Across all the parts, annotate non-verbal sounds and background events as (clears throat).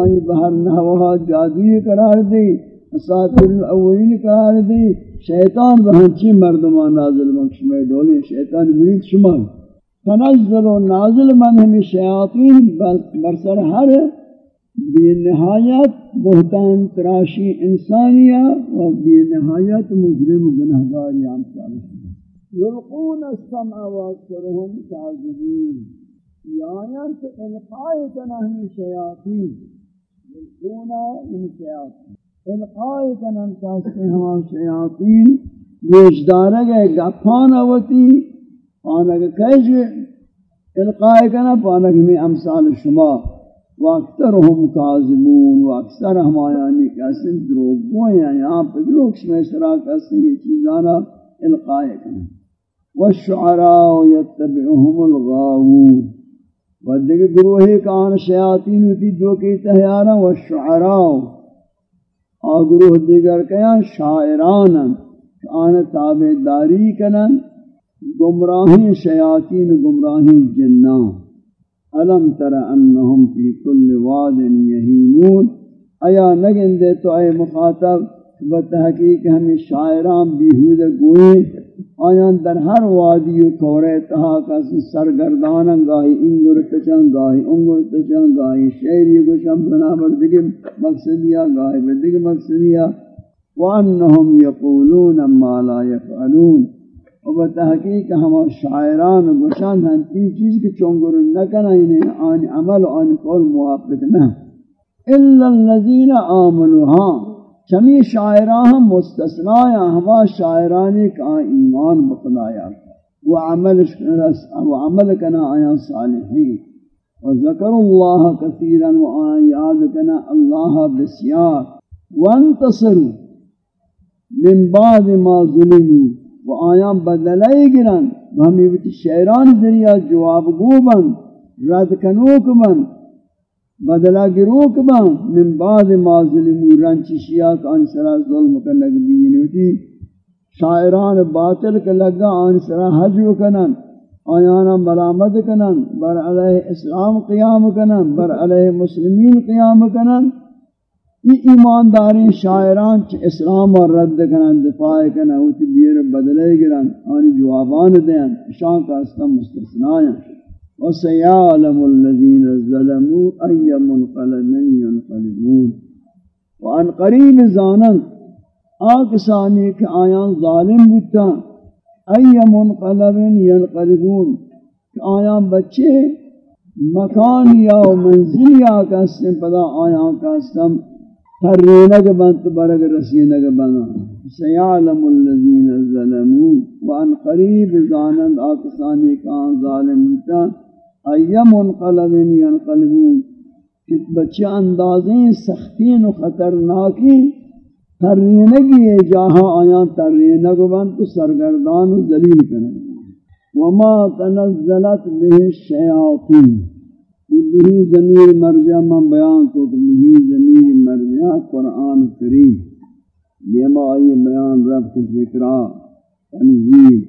آئی بہر نحوہ جادوی قرار دی اساطر الاولین قرار دی۔ شیطان بہنچی مردمان نازل مکش میں ڈولی، شیطان مرید شما۔ تنزل و نازل من ہمی شیاطین برسر ہر بے نہایت بہتان تراشی انسانیہ و بے نہایت مجرم گناہگار امثال یلقون السمع واکثرهم کاذبین یعنی تو القاء تنہمی شیاطین۔ الأولى من شیاطین. القائی من کاستے ہمان شیاطین گوشدارہ گئے گپان آوتی آنک کیش القائی کنن پانک میں امثال الشماء واكثرهم كاذبون و اکثر ہمایانی کسی دروگوئیں ہیں یہاں پر دروگش میں سرا کسی یہ والشعراء يتبعهم الغاوون. ودگ گروہ کان شیاطین تی دو کی تہیارا والشعراء آ گروہ دیگر کیا شاعران آن تابداری کنن گمراہی شیاطین گمراہی جنان علم تر انہم فی کل واد یہیمون ایا نگن دے تو اے مخاطب؟ بتحقیق ہمیں شاعران بیہود گوئی، آیان در ہر وادی و کورے تہا کس سرگردانا گاہی انگر تچن گاہی انگر تچن گاہی شعری کو شم بنابر دیکھ مقصدیا گاہی بدیگ مقصدیا وانہم یقولون ما لا یفعلون۔ و بتحقیق ہم شاعران گشان ہیں تین چیز کی چونگر نہ انہیں یعنی آن عمل و آن قول موافق نہ الا الذين آمنوا ہاں چمی شاعران ہم مستثنایا ہما شاعرانی کا ایمان بخدایا و عمل و عمل کنا آیا صالحین۔ و ذکر اللہ کثیرا و آیا یاد کنا اللہ بسیار۔ وانتصروا من بعد ما ظلموا۔ و آیا بدلائی گرن، و ہمی بیتی شیران ذریعہ جواب گو بن، رد کنوک بن۔ بدلا گروک بن من بعد ما ظلمو رنچ شیعہ کا انسرا ظلم کنگ بینوتی شاعران باطل کے لگا انسرا حجو کنن آیانا ملامت کنن، بر علیہ اسلام قیام کنن، بر علیہ مسلمین قیام کنن یہ ایمانداری شاعران چ اسلام اور رد کرن دفاع کرن اوتی بیر بدلے گرن ان جوابان دین، شان کا استم مستثنا ہیں وسيعلم الذين ظلموا اي منقلب ينقلبون. وان قریب زانن آکسانی کہ آیان ظالم بودتا ای منقلب ینقلبون کہ آیان بچے، مکان یا منزل یا کسم پدا آیان کسم ترینگ بنت برگ رسینگ بنا سیعلم الذین ظلمون وان قریب زانند آکسانی کان ظالمتا ایم انقلب ینقلبون کہ بچے اندازیں سختین و خطرناکی ترینگی ہے جہاں آیاں ترینگ بنت سرگردان و ذلیل کریں وما تنزلت به الشیاطین. بھی ضمیر مرجع من بیان کو کہ بھی ضمیر مرجع قرآن کریم. یہ ما آئی بیان رب کے ذکرہ تنزیل.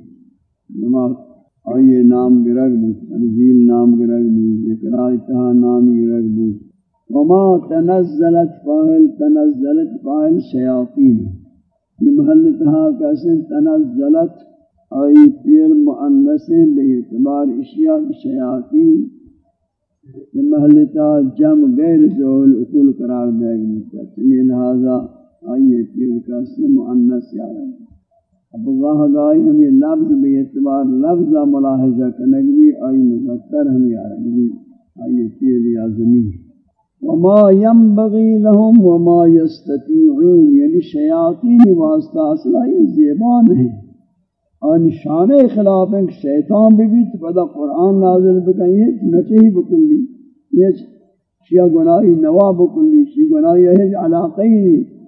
نما آئیے نام گرگ بھی تنزیل نام گرگ بھی ذکرہ اتہا نام گرگ بھی وما تنزلت فاہل تنزلت فاہل شیاطین۔ یہ محل تہا کیسے تنزلت؟ آئی پیر معنسیں بے اعتبار اشیاء شیاطین۔ کہ محلتا جم غیر زول اقول قرار دے گی تمی لہذا آئیے پیر کا اسم معنس یا رہا اب اللہ گائی ہمیں لفظ بے اعتبار لفظ ملاحظہ کنگوی آئی مذکر ہمیں آ رہی آئیے یا زمین۔ وما ينبغي لهم وما يستطيعون۔ یعنی شیاطین واسطہ اصلا یہ زیبان ہے۔ ان شان خلاف ہیں کہ شیطان بھی بھی پدا قرآن نازل بکائیے نچہی بکلی یہ شیعہ گناہی نوا بکلی شیعہ گناہی ہے علاقی نہیں۔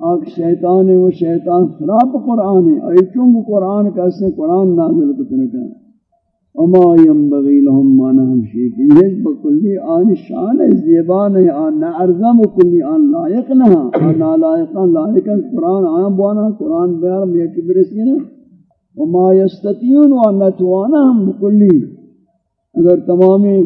آگ شیطان ہے وہ شیطان خلاف قرآن ہے اور چونکہ قرآن کیسے قرآن نازل کتنے بکنے اما ينبغي لهم ما نهم شيء یہ بکلی آن شان زیبان ہے، آن نعرضم بکلی آن لائق نہ، آن نالائق لائق قرآن آن بوانا، قرآن بیار میں کبرسی نہ وما يستطيعون وان نتوانا ہم بکلی اگر تمامی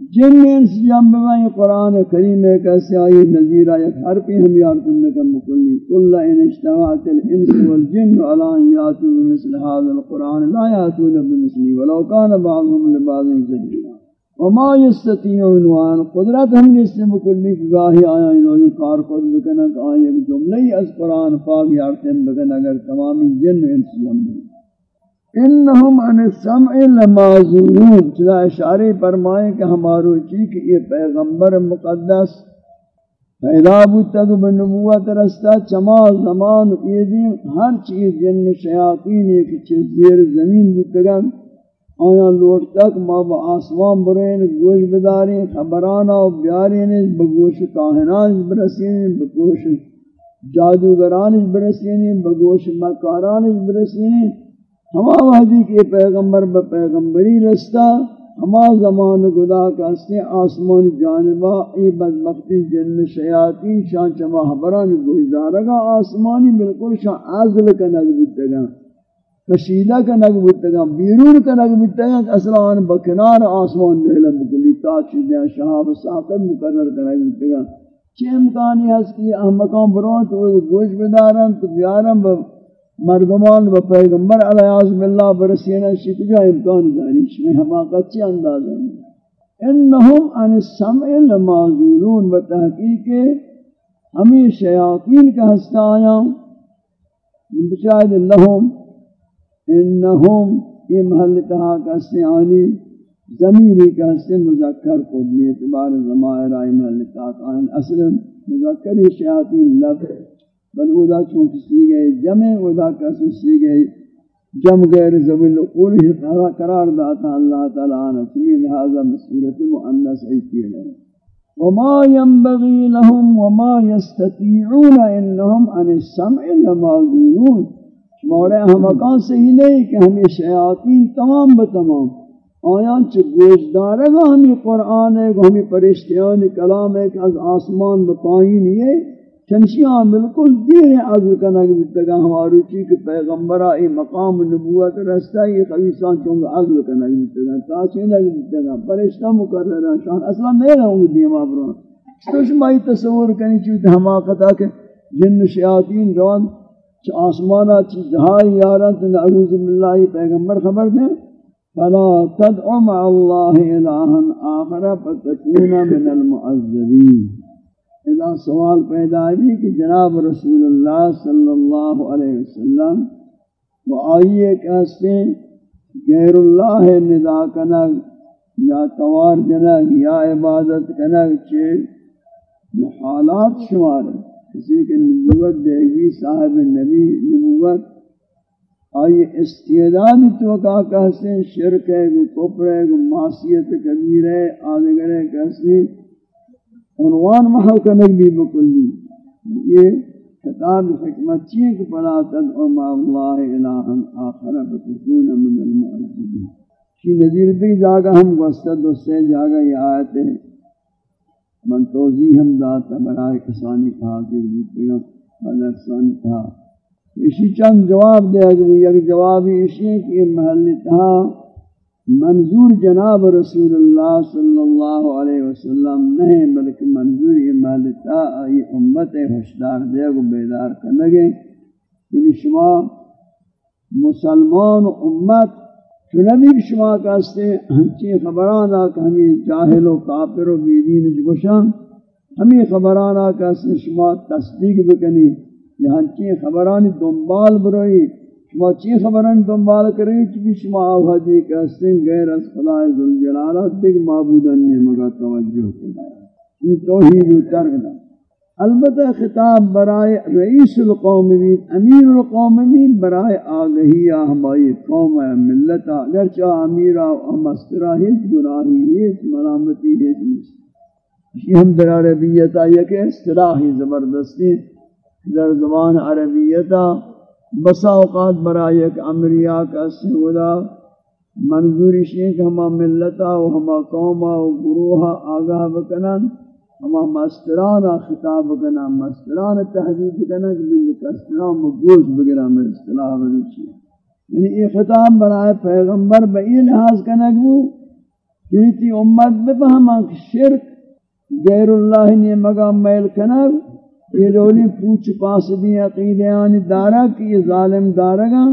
جن انس جنب میں قرآن کریم ایک ایسے آئی نظیرہ یک حرفی ہم یارتن لکم مکلی قل ان اشتوات الانس والجن علا ان یاتو بمثل هذا القرآن، لا یاتون بمثلی ولو کان بعضهم لبعض زہیرا وما یستطیعون، وان قدرت ہم نے اس سے مکلی کی گاہی آیا انہوں نے کار خود بکنک آئی ایک جملے از قرآن پاک یارتن بکن، اگر تمامی جن انس جنب انہم ان السمع لمازورون چلا اشارے فرمائیں کہ ہمارو چی کہ یہ پیغمبر مقدس پیدا بودتگ بنبوت رستا، چما زمان ایدی ہر چیز جن شیاطین ایک چیز زیر زمین بودتگا آیا لوٹ تک ما با آسمان برین، گوش بداریں خبرانا و بیارین بگوش کاہنان برسین بگوش جادوگران برسین بگوش مکاران برسین ہما وحدی کے پیغمبر با پیغمبری رستا ہما زمان گدا کستے آسمان جانبا ای بدبختی جن شیاطین، شان چما حبران گوشدارگا آسمانی بالکل شان عزل کنگ بیتگا کشیدہ کنگ بیتگا بیرون کنگ بیتگا اصلا آن بکنار آسمان دہلم بکلی، تا چیزیں شہاب ساقب مقرر کنگ بیتگا چی امکانی ہے کہ احمقان برون تو گوش بدارن، تو بیارن مردمان و پیغمبر علیہ عظم اللہ برسینا شک جا امکان داری شمی حماقت چی انداز ہیں؟ انہم ان السمع لمازولون و تحقیق ہمیں شیاطین کا ہستا آیا۔ بچائد لہم، انہم یہ محل تہا کا سیانی زمینی کا ہستے مذکر کو دی اعتبار زمائر آئی محل تہا کا اصل مذکر شیاطین لفظ بل ادا چونکہ سی گئے، جمع ادا کسی سی گئے۔ جم غیر زبی القول ہی قرار داتا اللہ تعالیٰ عنہ نسمی لہذا بصورت مؤنس ایتی ہے وما ينبغي لهم وما يستطيعون انهم عن السمع لماذونون مورے ہمکان سے ہی نہیں کہ ہمیں شیاطین تمام بتمام آیان چھ گوشدار ہے ہمیں قرآن ہے ہمیں پرشتیان، کلام ہے کہ از آسمان بپائین یہ چنشیاں بالکل دیر عزل کنگ بیتگا ہمارو چی کہ پیغمبرہ ای مقام نبوت رستہ ای خبیصان چونگا عزل کنگ بیتگا تاچین لگ بیتگا پرشتہ مقررہ شان. اصلا نہیں رہوں گی دیما برون تو شمائی تصور کنی چیت حماقتا کہ جن شیاطین روان چھ آسمانا چھ جہائی یاران تن اعوذ باللہ پیغمبر خبر دیں فلا تدعو مع اللہ الہا آخر فتکون من المعذبین. اذا سوال پیدا بھی کہ جناب رسول اللہ صلی اللہ علیہ وسلم وہ آئیے کہتے غیر اللہ ندا کنگ یا توار جنگ یا عبادت کنگ چھے محالات شمار کسی کے نبوت دے گی، صاحب نبی نبوت۔ آئی استعداد تو کا کہتے ہیں، شرک ہے گو کپر ہے گو معصیت کبیر ہے، آدھگر ہے، کہتے عنوان محل کنک بھی بکلی یہ خطاب حکمت چیئے کہ فلا تدعو ما اللہ الہا آخر فتکون من المعذبین کی نظیر بھی جاگا ہم گوستد اس سے جاگا یہ آیت ہے۔ من توضیح ہم ذات برائے کسانی کا حاضر بیتگا بل اکسانی کہا اسی چند جواب دے گا یک جوابی اسی ہے کہ محل تہا منظور جناب رسول اللہ صلی اللہ علیہ وسلم نہیں، بلکہ منظور یہ مالتا، یہ امت ہوشدار دے گو بیدار کرنگے یعنی شما مسلمان امت چنبی شما کہستے ہنچی خبران آکا ہمیں جاہل و کافر و بیدین جگوشان ہمیں خبران آکا شما تصدیق بکنی، یہ ہنچی خبرانی دنبال بروئی شما چی خبرن دنبال کریں چی شما آوہدی کہ سن غیر از خدا ذوالجلالہ دیکھ معبودن نے مگا توجہ کرنا یہ توحید و ترک دا البتہ خطاب برائے رئیس القوم بھی امیر القوم بھی برائے آگہی ہماری قوم ملت، اگرچہ امیرہ و مسترہ ہیچ گناہی، ہیچ ملامتی، ہیچ یہ ہم در عربیتا یہ کہ استراحی زبردستی، در زبان عربیتا بسا اوقات برای ایک امریا کا سودا منظوری شیخ ہما ملتا و ہما قوما و گروہا آگاہ بکنن، ہما مسترانا خطاب بکنن، مستران تحدید بکنن کہ بھی کسران مگوش بگرہ میں اصطلاح بگرچی یعنی یہ خطاب برای پیغمبر بئی لحاظ کنک بو کیتی امت بفہما کہ شرک غیر اللہ نے مگا میل کنر یہ لولی پوچھ پاس دی عقیدیان دارا کہ یہ ظالم دارگا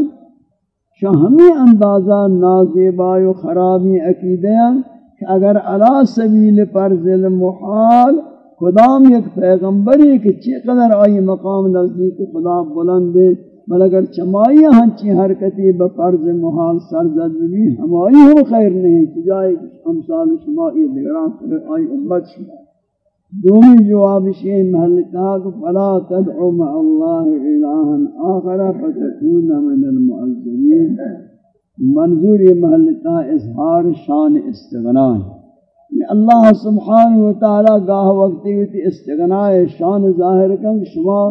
شاہ ہمیں اندازہ نازیبا و خرابی عقیدیان کہ اگر علا سبیل پر ظلم محال خدام یک پیغمبری کہ چی قدر آئی مقام نزدیک خدا بلند ہے، بل اگر چمائی ہنچی حرکتی بفرض محال سرزد بھی، ہمائی ہم خیر نہیں تجائے امثال شمائی دیگران کرے آئی امت شما۔ دومی جواب شیئی محلتا کہ فلا تدعو مع اللہ الہا آخر فتکون من المعظمین منظور یہ محلتا اظہار شان استغنان یعنی اللہ سبحانہ وتعالی گاہ وقتی ہوتی استغناء شان ظاہر کن شما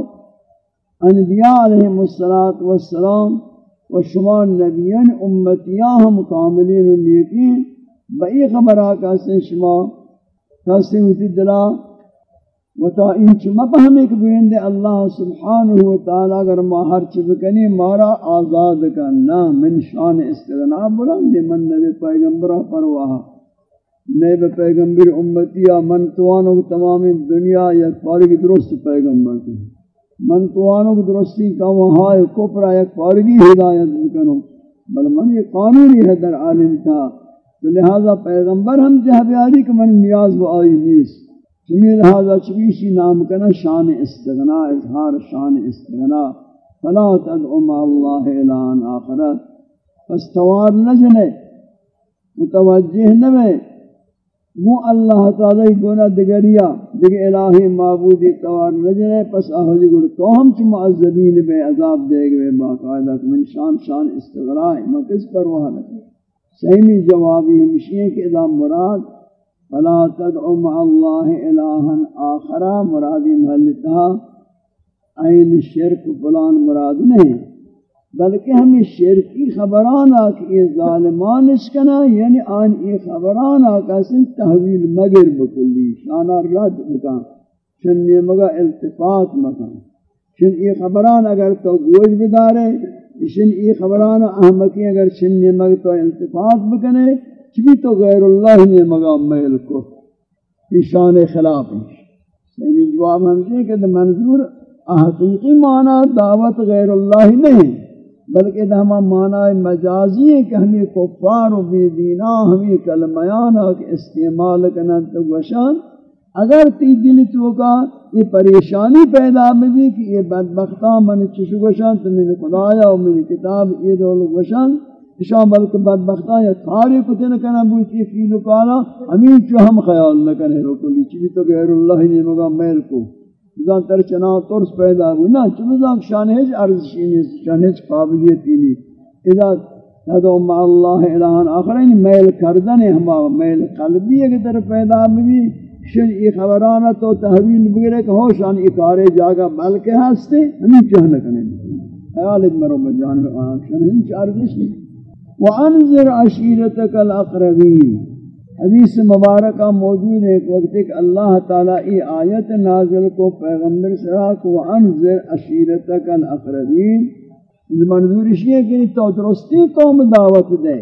انبیاء علیہم والسلام و شما نبیان امتیاں ہم کاملین و نیکین۔ بئی خبر آکا سے شما، کسی ہوتی دلا و تا انچ مپہمی کبھیندے اللہ سبحانہ وتعالی اگر ما ہر چبکنی مارا آزاد کرنا من شان استغناء بلند من نبی پیغمبرہ پرواہ نئے پیغمبر امتی یا من توانو تمام دنیا یک پارگی درست پیغمبر کو من توانو درستی کا وہاں کفر یک پارگی ہدایت بکنو۔ بل من یہ قانونی ہے در عالم تھا تو لہذا پیغمبر ہم جہاں بیاری کہ من نیاز و آئی نیس چمی لہذا چبیشی نام کنا شان استغنا، اظہار شان استغنا۔ فلا تدعو مع اللہ الان آخرت پس توار نجنے متوجہ نوے وہ اللہ تعالی گناہ دگریا دیگر الہی معبودی توار نجرے پس اہلی گڑ تو ہم چی معذبین بے عذاب دے گئے باقاعدہ من شان شان استغرائی میں کس پر وہ لگے سہمی جوابی ہمشی کہ اذا مراد فلا تدعو مع اللہ الہا آخرا مرادی محلتہ این شرک فلان مراد نہیں، بلکہ ہم ہمیں شرکی خبران آکھ یہ ظالمان اسکنا یعنی آن یہ خبران آکھ سن تحویل مگر بکلی شانا رد بکا چن یہ مگا التفات مکان چن یہ خبران اگر تو گوش بدارے، چن یہ خبران احمقی اگر چن یہ مگا تو التفات بکنے چبی تو غیر اللہ نے مگا محل کو یہ شان خلاف ہے سیمی جواب ہمشہ کہ منظور حقیقی معنی دعوت غیر اللہ نہیں، بلکہ دہما معنی مجازی ہے کہ ہمیں کفار و بی دینا ہمیں کلمیانا کہ استعمال کنن تو گوشان۔ اگر تی دل تو کا یہ پریشانی پیدا بھی کہ یہ بدبختہ من چشو گوشان تو میں نے خدایا و میں کتاب یہ دول گوشان۔ اشان بلکہ بدبختہ یا کاری کتن کنا بوتی فیلو کالا ہمیں چو ہم خیال نہ کرے رکلی چی تو غیر اللہ نے مگا میل کو۔ بزان تر چنا ترس پیدا ہو نا چو چمزان شانہج عرض شینی، شانہج قابلیت نہیں۔ اذا تدعو مع اللہ الہان آخرین میل کردن ہما، میل قلبی اگر در پیدا بھی شن ای خبرانا تو تحویل بگرے کہ ہو شان اکارے جاگا بلکہ ہستے ہمیں چہنے کنے خیال مرو بجانب آن شان ہنچ عرض شینی۔ وَأَنذِرْ عَشِيرَتَكَ الْأَقْرَبِينَ حدیث مبارکہ موجود ہے ایک وقت کہ اللہ تعالیٰ ای آیت نازل کو پیغمبر صلی کو انذر عشیرتک الاقربین منظور اسی ہے کہ تو درستی قوم دعوت دے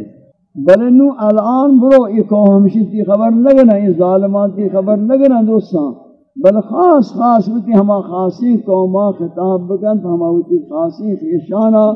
بلنو الان برو ای قوم ہمشی تی خبر لگنا ای ظالمان تی خبر لگنا دوستان بل خاص خاص ہوتی ہما خاصی قوما خطاب بکن، ہما ہوتی خاصی خیشانا،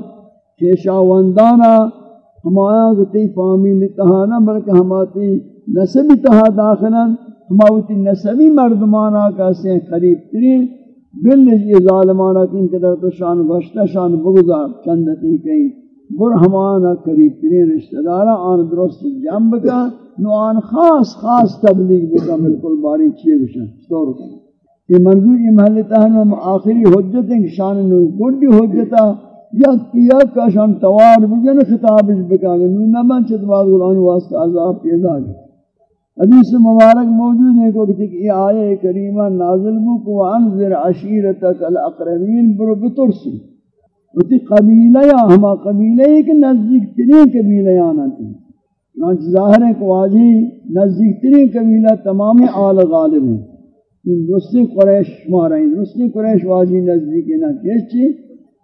خیشاوندانا ہما آیا کہ تی فامیل تہانا بلکہ ہما تی نسبی تہا داخلا ہماوتی نسبی مردمانا کہتے ہیں قریب ترین بل یہ ظالمانا کی ان قدر تو شان گوشتہ شان بگزار چندتی کہیں بر ہمانا قریب ترین رشتہ دارا، آن درست جنب کا، نو آن خاص خاص تبلیغ بکا ملکل باری چیئے گشن ستور کریں یہ منظور یہ محل تہنم آخری حجت ہیں کہ شان نو گوڑی حجتا۔ یا کیا کا توار بجن خطابش بکا گا نو نمان چت بعد غلان واسطہ عذاب پیدا گا حدیث مبارک موجود ہے کہ یہ آیہ کریمہ نازل بو کو انذر عشیرتک الاقربین برو بترسی. وہ قبیلہ یا ہما قبیلہ ایک نزدیک ترین قبیلہ آنا تھی. چنانچہ ظاہر ہے کہ واجی نزدیک ترین قبیلہ تمام آل غالب ہیں. ان دوسری قریش شمار ہیں دوسری قریش واجی نزدیک نہ کیس چی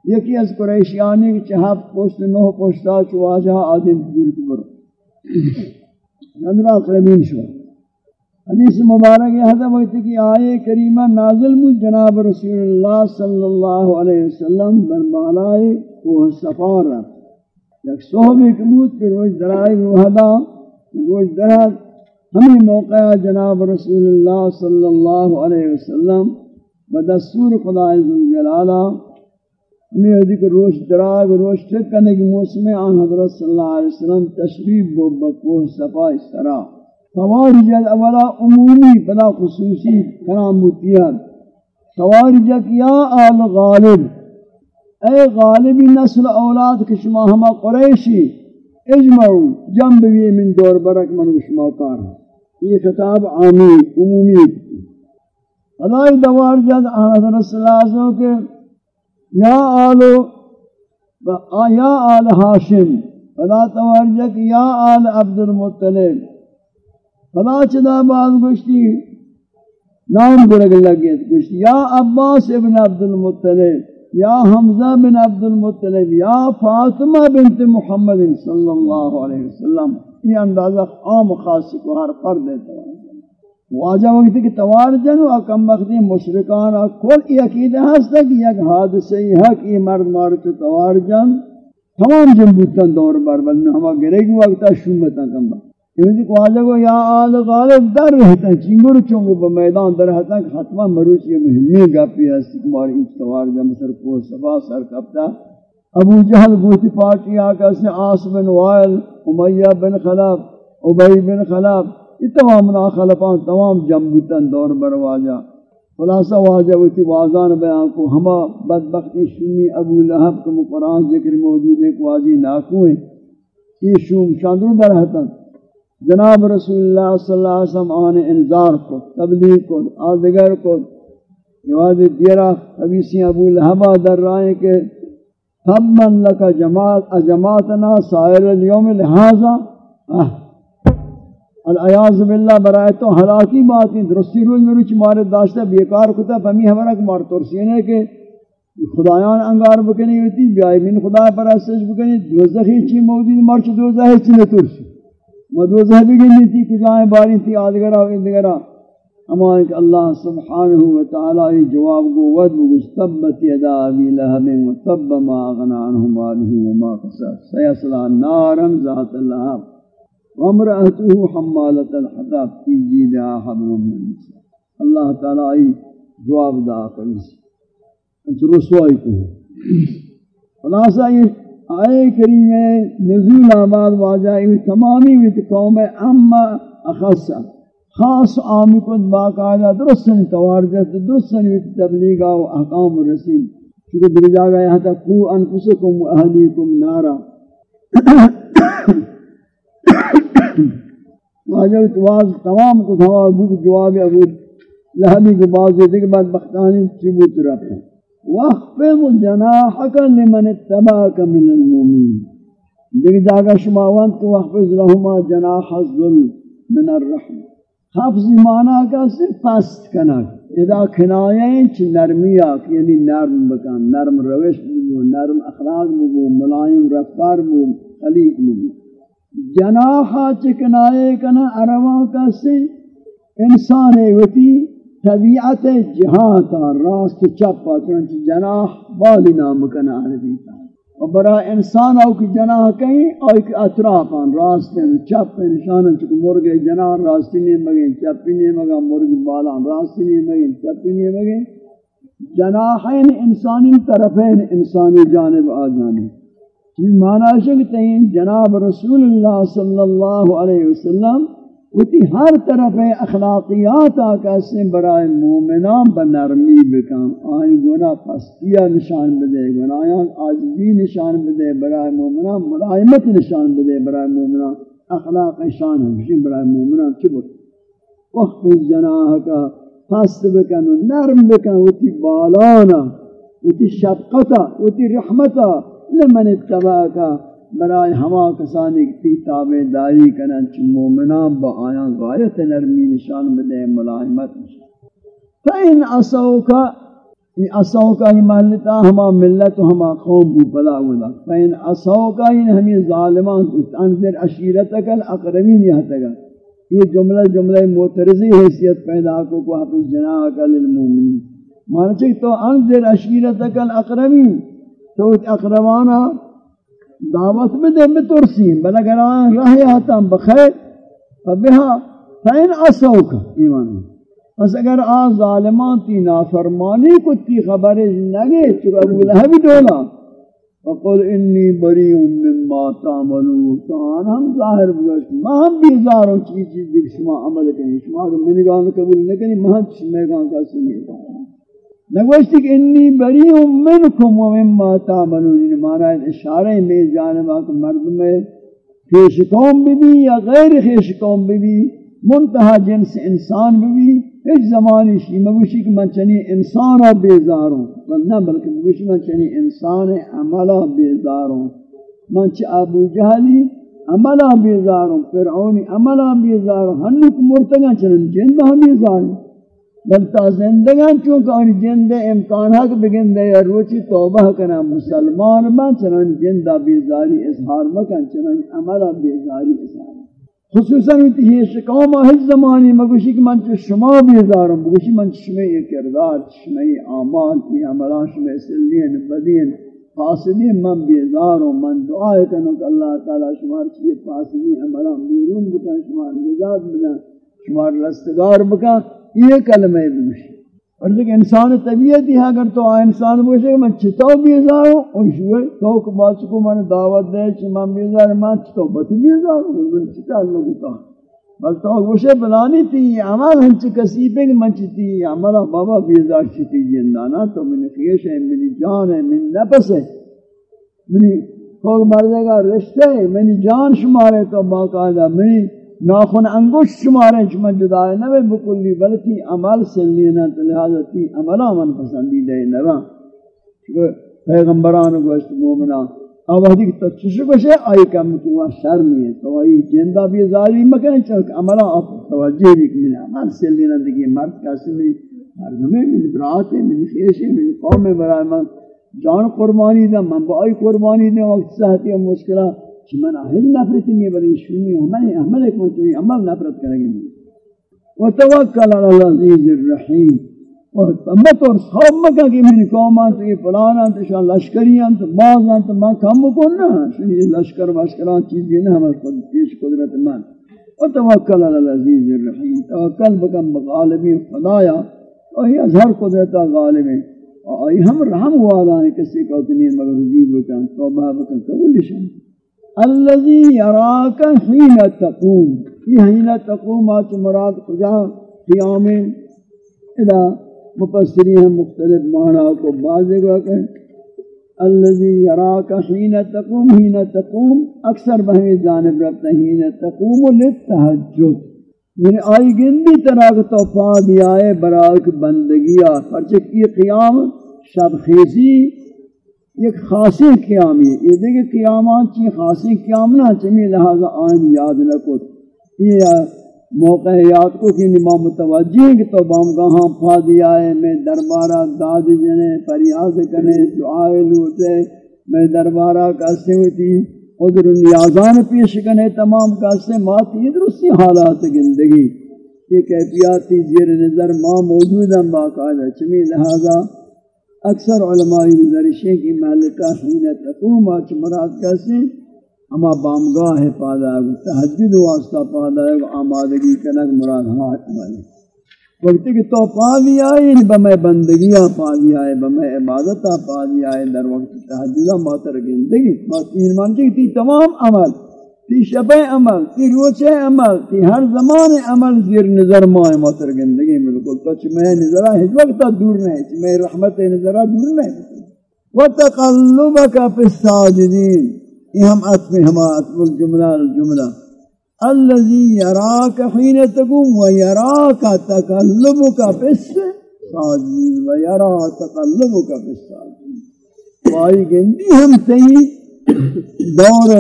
یکی از قریشیانی کی چہاپ پوشت نو پوشتا چواجہ آدم دور برو اندر اقربین شو۔ حدیث مبارک یہ حضر وقت کی آئے کریمہ نازل من جناب رسول اللہ صلی اللہ علیہ وسلم برمالائے کوہ سفار رہا۔ یک صحبی کبوت کے روز درائے وحدا روز درائے ہمیں موقع جناب رسول اللہ صلی اللہ علیہ وسلم بدستور خدا جلالہ۔ ہمیں ادھک روش دراغ روش چک کرنے کی موسم آن حضرت صلی اللہ علیہ وسلم تشریف بو بکوہ صفا اس طرح۔ خوارجت اولا عمومی بلا خصوصی کرام متیان خوارجت یا آل غالب۔ اے غالبی نسل اولاد کے شما ہما قریشی۔ اجمعو جنب بھی من دور برک من شما کار۔ یہ خطاب عامی، عمومی۔ خدای دوار جد آن حضرت صلی اللہ علیہ وسلم کے یا آلو یا آل ہاشم فلا توارجک یا آل عبد المطلب فلا چدا بعض گشتی، نام برگ لگے گشتی۔ یا عباس ابن عبد المطلب یا حمزہ بن عبد المطلب یا فاطمہ بنت محمد صلی اللہ علیہ وسلم۔ یہ اندازہ عام خاص کو ہر فرد دیتا ہے۔ واجہ وقت کہ توار جن و کم وقتی مشرکان کل یہ عقیدہ ہستا کہ یک حادثہ ہی ہے یہ مرد مار تو توار جن تمام جن بوتن دور بار بلنے ہما گرے گی وقتا شومتا کم با یہ یعنی کہ واجہ کو یا آل غالب در رہتا چنگر چونگو با میدان در رہتا کہ ختمہ مروچ یہ مہمی گاپی ہے سکماری انچ توار جن سر کو سبا سر کپتا. ابو جہل بوتی پارٹی آکا سے آس بن وائل، امیہ بن خلاب عبی بن خلاب یہ تمام ناخلفان تمام جنبتن دور بر واجہ خلاصہ واجہ ویتی وازان بیان کو ہما بدبختی شومی ابو لہب کا قرآن ذکر موجود ہے کہ واجی ناکو ہیں۔ یہ شوم شاندر در حتن۔ جناب رسول اللہ صلی اللہ علیہ وسلم آن انذار کو تبلیغ کو آدگر کو یہ واجی دیرہ حبیثی ابو لہبہ در رائے کہ تبن لکا جماعت، اجماعتنا سائر اليوم لہذا الایاز باللہ، برائے تو ہلاکی بات ہیں درستی روز میں روچ مارے داشتا بیکار کتا فہمی ہمارا کہ مار ترسین ہے کہ خدایان انگار بکنی ہوتی، بیائی من خدا پر اسج بکنی دوزخی چی موجود، مرچ دوزخی چی نترسی۔ ما دوزخ بگنی تھی کجائیں باری تھی آدگرہ و ادگرہ اما کہ اللہ سبحانہ وتعالی جواب گو، ود مستبت یدا ابی لہب و تب ما اغنا عنہ مالہ وما قصد سیصلہ نارا ذات اللہب وامرأته حمالة الحطاب في جيدها حبل من النساء. اللہ تعالی آئی جواب دا کری انچ رسوائی کو خلاصہ یہ آئے کریم نزول آباد واجہ یہ تمامی ویت قوم اما اخصا خاص عامی کن باقاعدہ درستن توارجت درستن ویت تبلیغا و احکام رسیم چونکہ در جاگا یہاں تک قو انفسکم و اہلیکم نارا. (coughs) واجب تواز تمام کو تمام بک جواب ابو لہبی کے بعض دیتے کے بعد بختانی چبوت رفتا وَخْفِضْ جَنَاحَكَ لِمَنِ اتَّبَعَكَ مِنَ الْمُؤْمِنِينَ دیکھ، جاگا شماوانت کو وَخْفِضْ لَهُمَا جَنَاحَ الظُّلْمِ مِنَ الرَّحْمِ۔ خفض معنی کا سے پست کنا۔ ادا کنایہ چ نرمی آک یعنی نرم بکن نرم روش بو نرم اخلاق بو ملائم رفتار بو خلیق بو جناحا چکنائے کنا عربان کا سے انسان وتی طبیعت جہاں تا راست چپا چنانچہ جناح بالی نام کنا عربی تا۔ و برا انسان او کی جناح کہیں او کی اطرافان راستے راست چپ نشان چکو مرگ جناح راستی نہیں مگیں، چپی نہیں مگا مرگ بالا راستی نہیں مگیں، چپی نہیں مگیں۔ جناحین انسانی طرفین انسانی جانب آ جانے۔ یہ معنی شکتے ہیں جناب رسول اللہ صلی اللہ علیہ وسلم وتی ہر طرف اخلاقیات آکا سے برائے مومنان بنرمی بکن۔ آئین گناہ پستیا نشان بدے، گناہیان آجزی نشان بدے، برائے مومنان ملائمت نشان بدے، برائے مومنان اخلاق شان ہمشی جی برائے مومنان چی بود؟ وقت جناح کا پست بکن و نرم بکن وتی بالانا وتی شفقتا وتی رحمتا لمن اتباکا برای ہما کسانی کی تابع داری کنن چھ مومنان با آیان غایت نرمی نشان بدے ملائمت نشان۔ فا ان فَإِنْ أَسَوْكَ یہ اسوکا ہی محلتا ہما ملت و ہما قوم بو بلا ودا۔ فین اسوکا ہی ہمیں ظالمان انذر عشیرتک الاقربین یہاں یہ جملہ جملہ موترزی حیثیت پیدا کو کو حفظ جناح للمومنین۔ مانا تو انذر عشیرتک الاقربین۔ تو اقربانا دعوت میں دے میں ترسیم، بل اگر آن راہ آتا بخیر فبہا فین اسوک ایمان بس اگر آن ظالمان تی نافرمانی کو تی خبر نگے چکا ابو لہبی دولا فقل انی بری مما تعملون۔ تو آن ہم ظاہر بگشت ما ہم بیزاروں چیز چیز دیکھ، شما عمل کریں، شما اگر میں نگاہ قبول نکنی ما ہم شما گاہ کا سنی نگوشتی کہ انی بری منکم و مما تعملون. یعنی مانا اشارہ میں جانب آکا مرد میں خیش قوم بھی یا غیر خیش قوم بھی منتہا جنس انسان بھی ایک زمانی شی مگوشی کہ من چنی انسان بیزاروں نہ بلکہ مگوشی من چنی انسان عملہ بیزاروں من چی ابو جہلی عملہ بیزاروں فرعونی عملہ بیزاروں ہنک مرتگا چنن جندہ ہم بیزاروں بلتا زندگان چونکہ ان جند امکان حق بگن دے روچی توبہ کنا، مسلمان من چنان جندہ بیزاری اظہار مکن چنان عملہ بیزاری اظہار خصوصاً یہ شکام ہج زمانی، مگوشی کہ من چو شما بیزارم، مگوشی من شما یہ کردار شما یہ آمال یہ عملان شما سلین، بدین، فاسدین، من بیزارم، من دعای کنو کہ اللہ تعالی شما رچی فاسدین عملان بیرون بکن شما نجات بنا شما رستگار بکن۔ یہ کلمہ بوشی اور لیکن انسان طبیعت ہی اگر تو انسان بوشے میں چتاو بیزارو اور شوئے تو کو بات کو من دعوت دے چھ من بیزار میں چتاو بت بیزارو من چتا لوگو کا بل تو گوشے بلانی تھی، عمل ہن چ کسی پہ کہ من چتی عمل بابا بیزار چتی جندانا تو من خیش ہے من جان ہے من نفس ہے، منی کول مرنے کا رشتہ ہے منی جان شمارے تو باقاعدہ، منی ناخن انگوش شمارے چمن جدائے نوے بکلی بلکی عمل سے لینا لہذا تی عملہ من پسندی دے نوا پیغمبران گوشت مومنان اب حدیق تو چشو گوشے آئی کم کی وہاں شر نہیں ہے، تو آئی جندہ بھی ظاہری مکنے چاہتا عملہ آپ توجہ بھی کمی عمل سے لینا دیکھئے مرد کیسے میری مرد میں میری برات ہے میری خیش ہے میری قوم ہے برای من جان قربانی دا من با آئی قربانی دا وقت سہتی و مشکلہ کہ من اہل نفرت نہیں بلی شونی عمل عمل ایک منتوی عمل نفرت کریں گے۔ وتوکل علی العزیز الرحیم۔ اور تمت اور صحاب مکہ کی من قومان تو یہ فلانان تو شاہ لشکریان تو بازان تو میں کم بکن نا۔ شنی جی، لشکر وشکران چیزی نا ہمیں خود پیش قدرت من۔ وتوکل علی العزیز الرحیم۔ توکل بکم بغالبی خدایا۔ اور یہ اظہر قدرتا غالب ہے۔ اور ہم رحم ہوا دا ہے کسی کو کنی مگر رجیب بکن، توبہ بکن، قبول شن۔ الذي يراك حين تقوم. یہ حين تقوم آج مراد کجا؟ قیام ادا مفسری ہیں مختلف معنی کو بعض جگہ کہ الذي يراك حين تقوم حين تقوم اکثر بہمی جانب رکھتا حين تقوم للتحجد من یعنی آئی گندی طرح تو پا دیا ہے، براک بندگیہ پرچک یہ قیام شب خیزی ایک خاصی قیامی یہ دیکھیں قیامات چی خاصی قیام نہ چمی، لہذا آئین یاد لکو یہ موقع یاد کو کی نما متوجہ کہ تو بامگاہاں پا دیا ہے۔ میں دربارہ داد جنے پریاز کنے، دعائے لوٹے۔ میں دربارہ کسے ہوتی عذر نیازان پیش کنے۔ تمام کسے ماتی درستی حالات گندگی۔ یہ کیفیاتی زیر نظر ما موجود ہیں، باقاعدہ چمی، لہذا اکثر علماء نظرشیں کی مالکہ حین تقوم آچ مراد کیسے؟ ہما بامگاہ پادا ہے تحجد واسطہ پادا ہے آمادگی کنک مراد ہما حکمال وقتی کہ تو پا دیا ہے یعنی بمیں بندگیاں پا دیا ہے بمیں عبادتہ پا دیا ہے در وقت تحجدہ ماتر گندگی۔ ماتر مانتی تھی تمام عمل۔ تی شب عمل، تی روچ عمل، تی ہر زمان عمل زیر نظر مائے ماتر گندگی ملکل تو چھ میں نظرہ ہج وقت دور نہیں چھ میں رحمت نظرہ دور نہیں وَتَقَلُّبَكَ فِي السَّاجِدِينَ یہ ہم عطف ہما عطف الجملہ الجملہ الذي يراك حين تقوم ويراك تقلبك في الساجدين ويرى تقلبك في الساجدين وائی گندی ہم تی دور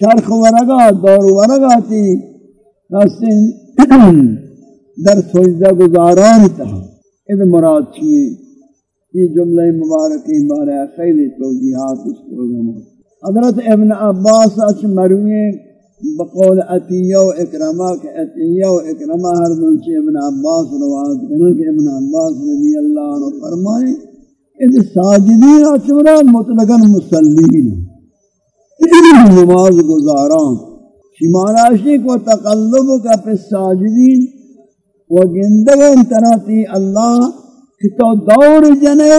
چرخ ورگا دور ورگا تی نسن در سجدہ گزاران تھا اد مراد چیئے یہ جملہ مبارکی بارے خیلی توجیحات اس پروگرام حضرت ابن عباس اچ مروی بقول عطیہ و اکرمہ کہ عطیہ و اکرمہ ہر منچے ابن عباس روایت کرنے کہ ابن عباس رضی اللہ عنہ فرمائے اذ ساجدین اچورا مطلقا مسلین نماز گزاران شماراشی کو تقلب کا پہ ساجدین و گندگن تراتی اللہ کہ تو دور جنے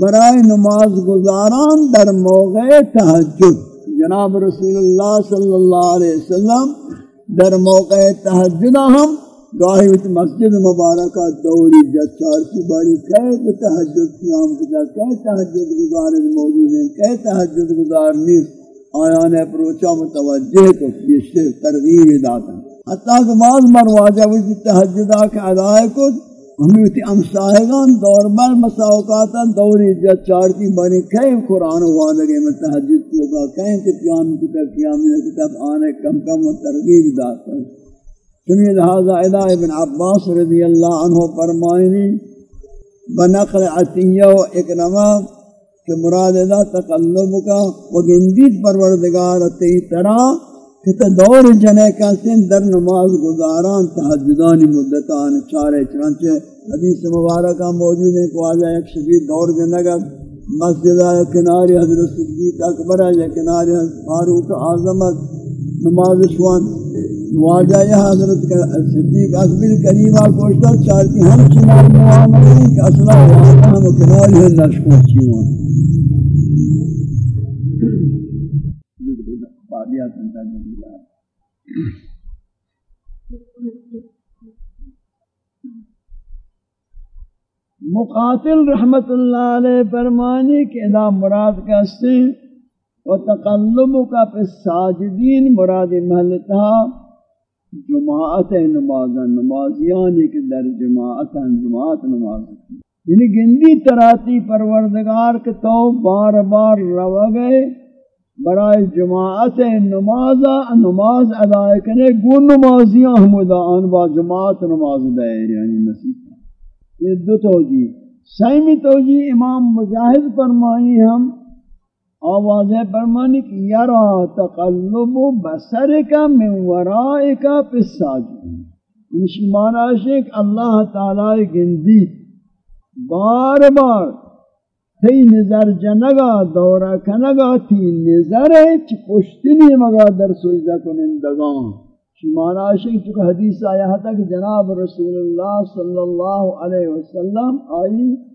برائے نماز گزاران در موقع تحجد۔ جناب رسول اللہ صلی اللہ علیہ وسلم، در موقع تحجد ہم گاہی وچ مسجد مبارکہ دوری جچار کی باری کہے کہ تحجد قیام کتا کہے تحجد گزار موجود ہیں کہے تحجد گزار نیس آیان اپروچا متوجہ کو یہ ترغیب داتا۔ حتیٰ کہ بعض مرواجہ وچ تحجدہ کے ادائے کو ہمیں تی امسائگان دور بر مساوقاتا دوری جا چارتی بنی کئی قرآن ہوا لگے میں تحجد کو کہا کہیں کہ قیام کتا، قیام کتاب آنے کم کم و ترغیب داتا۔ ہے تمہیں لہذا الہ ابن عباس رضی اللہ عنہ فرمائنی، بنقل عطیہ و اکرمہ، کہ مراد دا تقلب کا و گندید پروردگار تی طرح، کہ دور جنے کا سن در نماز گزاران تحجدانی مدتان چارے چنانچہ حدیث مبارکہ موجود ہیں، کہ آجا ایک شبید دور جنگا مسجد کناری حضرت صدیق اکبر ہے، یا کناری فاروق اعظمت نماز شوان واجہ یہ حضرت صدیق اکبر قریبا کوشتا چارتی ہم چنار معاملی کہ اصلا واجہ ہم کناری ہیں نشکو چیوان مقاتل رحمت اللہ علیہ فرمانی کہ ادا مراد کہتے ہیں؟ و تقلب کا پہ ساجدین مراد محلتہ جماعت نماز نمازیانی کے در جماعت جماعت نماز یعنی گندی تراتی پروردگار کے تو بار بار رو گئے۔ برائے جماعت نماز نماز ادا کرنے، گو نمازیاں ہمدا ان با جماعت نماز دے یعنی مسیح۔ یہ دو توجی سیمی توجی امام مجاہد فرمائی ہم۔ آواز فرمانی کہ یرا تقلب بسر کا من ورائی کا پساجی یعنی انشی مانا ہے کہ اللہ تعالی گندی، بار بار تی نظر جنگا دورا کنگا، تی نظر ہے چی پشتنی مگا در سجدہ کنندگان۔ چی مانا ہے چکہ حدیث آیا تھا کہ جناب رسول اللہ صلی اللہ علیہ وسلم آئی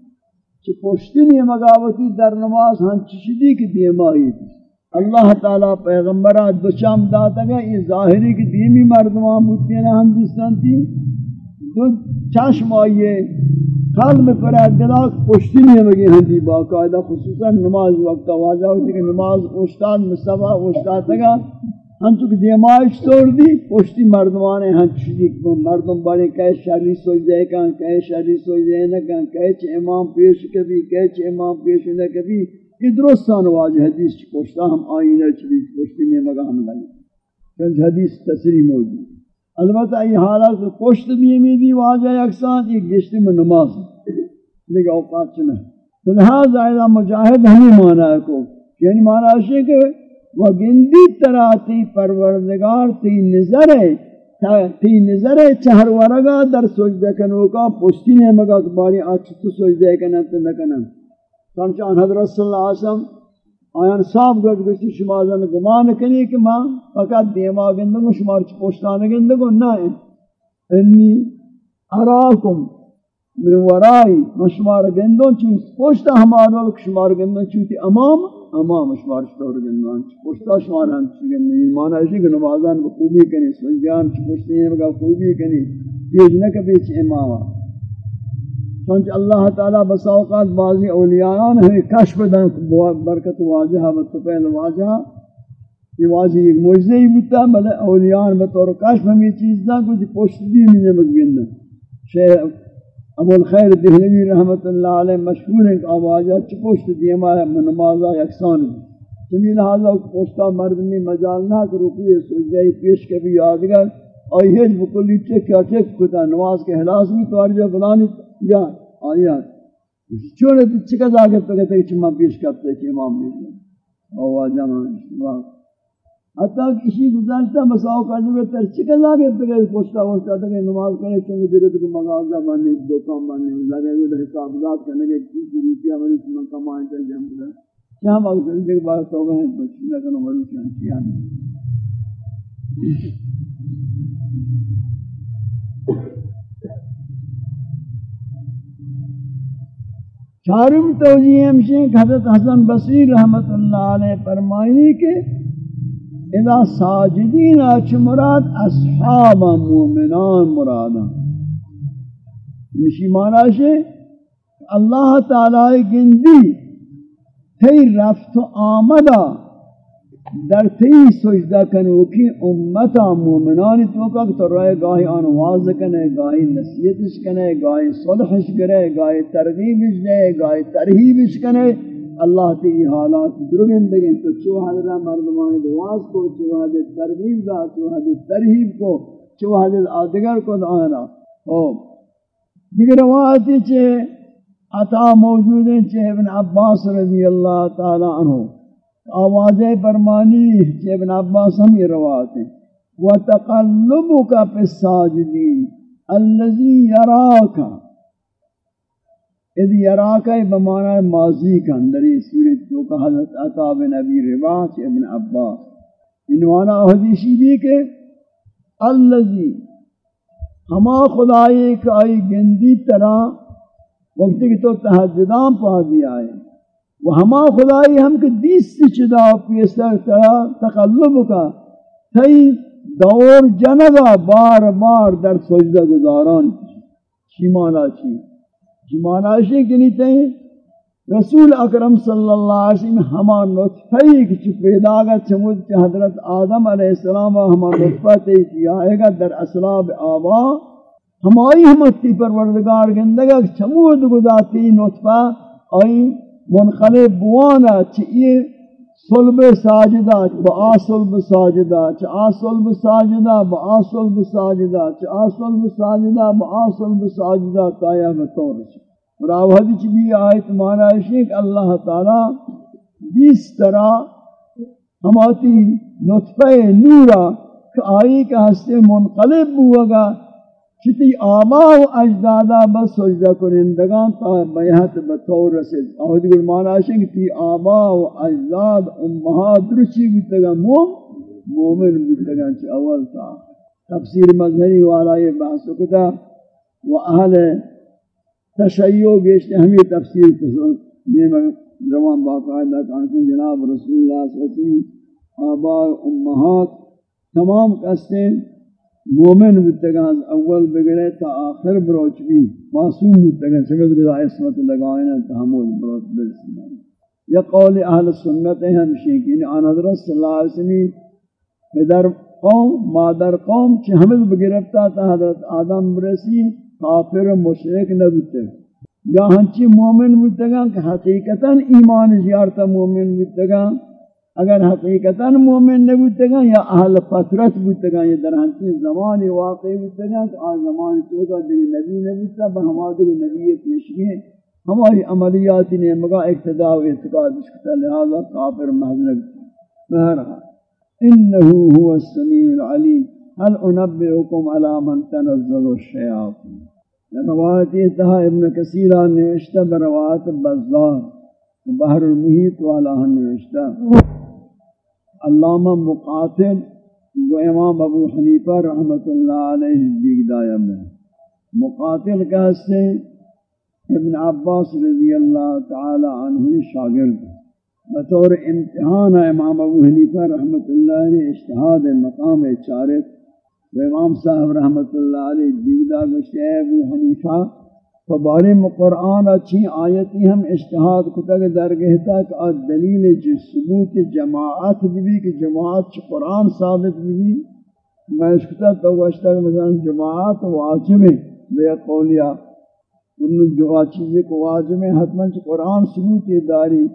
چھ پشتنی مگاوتی در نماز ہم چشدی کی دیم آئی تھی اللہ تعالیٰ پیغمبرہ دو چام داتا گا یہ ظاہری کی دیمی مردمان مجھینا ہم دیستان تھی. دو چشم آئیے، قلب پر دلاک پشتنی مگی ہندی باقاعدہ، خصوصا نماز وقت واضح ہوتی کہ نماز اوشتاد مصطفیٰ اوشتاد تگا ہنچو کہ دیمائش توڑ دی پوشتی مردمان ہیں ہنچو دی مردم بارے کہے شری سوچ جائے کہاں کہے شری سوچ جائے نہ کہاں کہے چھ امام پیش کبھی کہے چھ امام پیش نہ کبھی یہ درستان واجہ حدیث چھ پوشتا ہم آئینہ چلی پوشتی نہیں مگا ہم لگی کنچ حدیث تصریح موجود البتہ یہ حالات پوشت بھی امیدی واجہ اکسان یہ گشت میں نماز لیکن اوقات چنہ تو لہذا مجاہد ہمیں مانا ہے کو یعنی مانا ہے کہ و گندی تراتی پروردگار تی نظر ہے تی نظر ہے، چہر ورگا در سجدہ کنو کا پشتی نے مگا کباری آچ تو سجدہ کنا تو نکنا چانچان حضرت صلی اللہ علیہ وسلم آیان صاحب گرد گشتی شما زن گمان کنی کہ ماں فقط دیما گندگو، شما چھ پشتان گندگو نا ہے۔ انی اراکم من ورائی مشمار گندون چون پشتا ہمارا شمار گندون چوتی امام امام شمار شطور گنوان پشتا شمار ہم چکن نہیں مانا ہے کہ نمازان بخوبی کنی، سجدان پشتی ہیں مگا خوبی کنی، تیج نہ کبھی چھ اماما. چونچہ اللہ تعالی بس اوقات بعضی اولیاءان ہیں کشف دن برکت واجہا و تپیل واجہا. یہ واجہ ایک موجزہ ہی بتا، بلے اولیاءان بطور کشف ہمیں چیز دا کچھ پشت دی مجھے بگیندہ شیخ ابو الخیر دہلوی رحمت اللہ علیہ مشہور ہیں کہ آوازہ چپوشت دیما ہے نمازہ یکسان تمی لہذا پوشتا مردمی مجال نہ کہ رکوع سجدہ پیش کبھی یادگار۔ اور یہ بکلی چک کیا چک کتا نماز کے حلاس میں تو ارجا فلانی یا آیات ہاں۔ چونے چکا زاگر تو کہتے ہیں کہ چما پیش کرتے ہیں کہ امام بھی آوازہ مان حتی کسی گزاشتا مساو کرنے میں تر چکل آگے تکے پوچھتا پوچھتا تکے نماز کرنے چونکہ دیرے تکے مغازہ بننے، دوکان بننے، لگے گو در حساب ذات کرنے کے کی کسی روچی عملی چمن کمائن تر جہاں بلا کیا مقصد دیکھ بار توبہ ہے بچی لکن عملی چان چیان چارم توجیہ ہمشہ حضرت حسن بصیر رحمت اللہ علیہ فرمائنی کے اذا ساجدین اچ مراد اصحاب مومنان مرادا نشی مانا اللہ تعالی گندی تھی رفت آمدہ در تی سجدہ کنو کی امتا مومنان توکا کہ تو رائے گاہی آنواز کنے، گاہی نصیتش کنے، گاہی صلحش کرے، گاہی ترغیبش دے، گاہی ترہیبش کنے۔ اللہ تی حالات درگن دگن تو چو حضرہ مردمان دواز کو چو حضرت ترغیب دا چو حضرت ترہیب کو چو حضرت آدگر کو دعانا دیگر روایتی چھے عطا موجود ہیں چھے ابن عباس رضی اللہ تعالی عنہ۔ آواز فرمانی چھے ابن عباس ہم یہ روایت ہیں۔ وَتَقَلُّبُكَ فِي السَّاجِدِينَ الَّذِي يَرَاكَ یعنی اذ یراکہ بمعنی ماضی کا اندری سورت جو کہ حضرت عطا بن ابی رواس ابن عباس. انوانا حدیثی بھی کہ اللذی ہما خدای کا آئی گندی طرح وقت کی تو تحجدان پا دیا ہے وہ ہما خدای ہم کے دیس سے چدا پیسر طرح تقلب کا تھی دور جنگا بار بار در سجدہ گزاران چیمانا چیز معنی ہے کہ نہیں تہیں رسول اکرم صلی اللہ علیہ وسلم ہما نطفہ کی پیدا گا چمود کہ حضرت آدم علیہ السلام ہما نطفہ تے کیا ہے گا در اسلاب آبا۔ ہمائی ہمتی پر وردگار گندگا چمود گزاتی نطفہ۔ آئی منقلب بوانا چئیے صلب ساجدہ با صلب ساجدہ، چا صلب ساجدہ، با صلب ساجدہ، چا صلب ساجدہ، با صلب ساجدہ تایا بطور سے۔ راوحدی چی بھی آیت مانا ہے کہ اللہ تعالی بیس طرح ہماتی نطفہ نورا، کہ آئی کا ہستے منقلب ہوگا چتی آبا و اجدادا بس سجدہ کنندگان تا بیحت بطور رسید. آہدی گل مانا ہے کہ تی آبا و اجداد امہات رچی بیتگا موم مومن بیتگا چی اول تا. تفسیر مظہری والا یہ بحث کتا و اہل تشیع گیشت ہمیں تفسیر تسون نیمہ روان باقاعدہ کانکن جناب رسول اللہ صلی اللہ علیہ وسلم آبا و امہات تمام قصدیں مومن بتگان اول بگڑے تا آخر بروچ بھی، معصوم بتگان سبت گدا عصمت لگائنا تحمل بروچ برسنا یا قول اہل سنت ہیں ہمشی کہ یعنی ان حضرت صلی اللہ علیہ وسلم پدر قوم، مادر قوم چھ حمل بگرفتا تا حضرت آدم برسی، کافر و مشرک نبتے یا ہنچی مومن بتگان کہ حقیقتا ایمان زیارتا مومن بتگان اگر حقیقتا مومن نبوتگا یا اہل فترت بوتگا یا در ہنچین زمان واقعی بوتگا تو آن زمان چوکا دیگی نبی نبوتا بہما دیگی نبی پیشگی ہیں ہماری عملیاتی نے مگا اقتداء و اعتقاد بشکتا لہذا کافر محض نبوتا بہرحال، انہو هو السمیع العلیم۔ هل انبئکم على من تنزل الشیاطین؟ روایت یہ ابن کثیرہ نوشتہ بروایت بزار، بحر المحیط والا نوشتہ۔ علامہ مقاتل جو امام ابو حنیفہ رحمۃ اللہ علیہ دیگدایا میں مقاتل کا سے ابن عباس رضی اللہ تعالی عنہ شاگرد بطور امتحان امام ابو حنیفہ رحمۃ اللہ علیہ اشتہاد مقام چارت و امام صاحب رحمۃ اللہ علیہ دیگدہ گشتے ابو حنیفہ۔ فبارے قرآن اچھی آیتی ہم اشتہاد کتگ درگہتا کہ آج دلیل جی ثبوت جماعت بھی کہ جماعت چھ قرآن ثابت بھی میں اس کتا تو گوشتا کہ مثلا جماعت واجب ہے، بے قولیا۔ ان جو چیزیں کو واجب ہے، حتما چھ قرآن ثبوت داری۔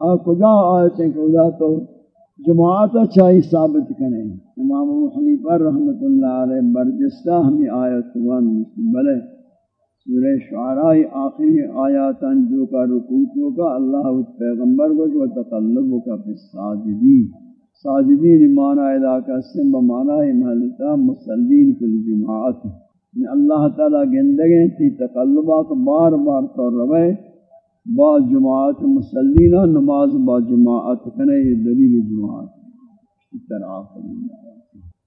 آ کجا آیتیں کجا تو جماعت اچھائی ثابت کریں۔ امام حنیفہ رحمت اللہ علیہ برجستہ ہمیں آیت وان بلے سورہ شعراء آخری آیاتاں جو کا رکوع جو کا اللہ اس پیغمبر کو جو تقلب کا فی ساجدین. مانا ادا کا سم مانا محلتا مسلین فی الجماعت. یعنی اللہ تعالی گندگیں تی تقلبات بار بار تو روے با جماعت مسلین نماز با جماعت کنے یہ دلیل جماعت. اس طرح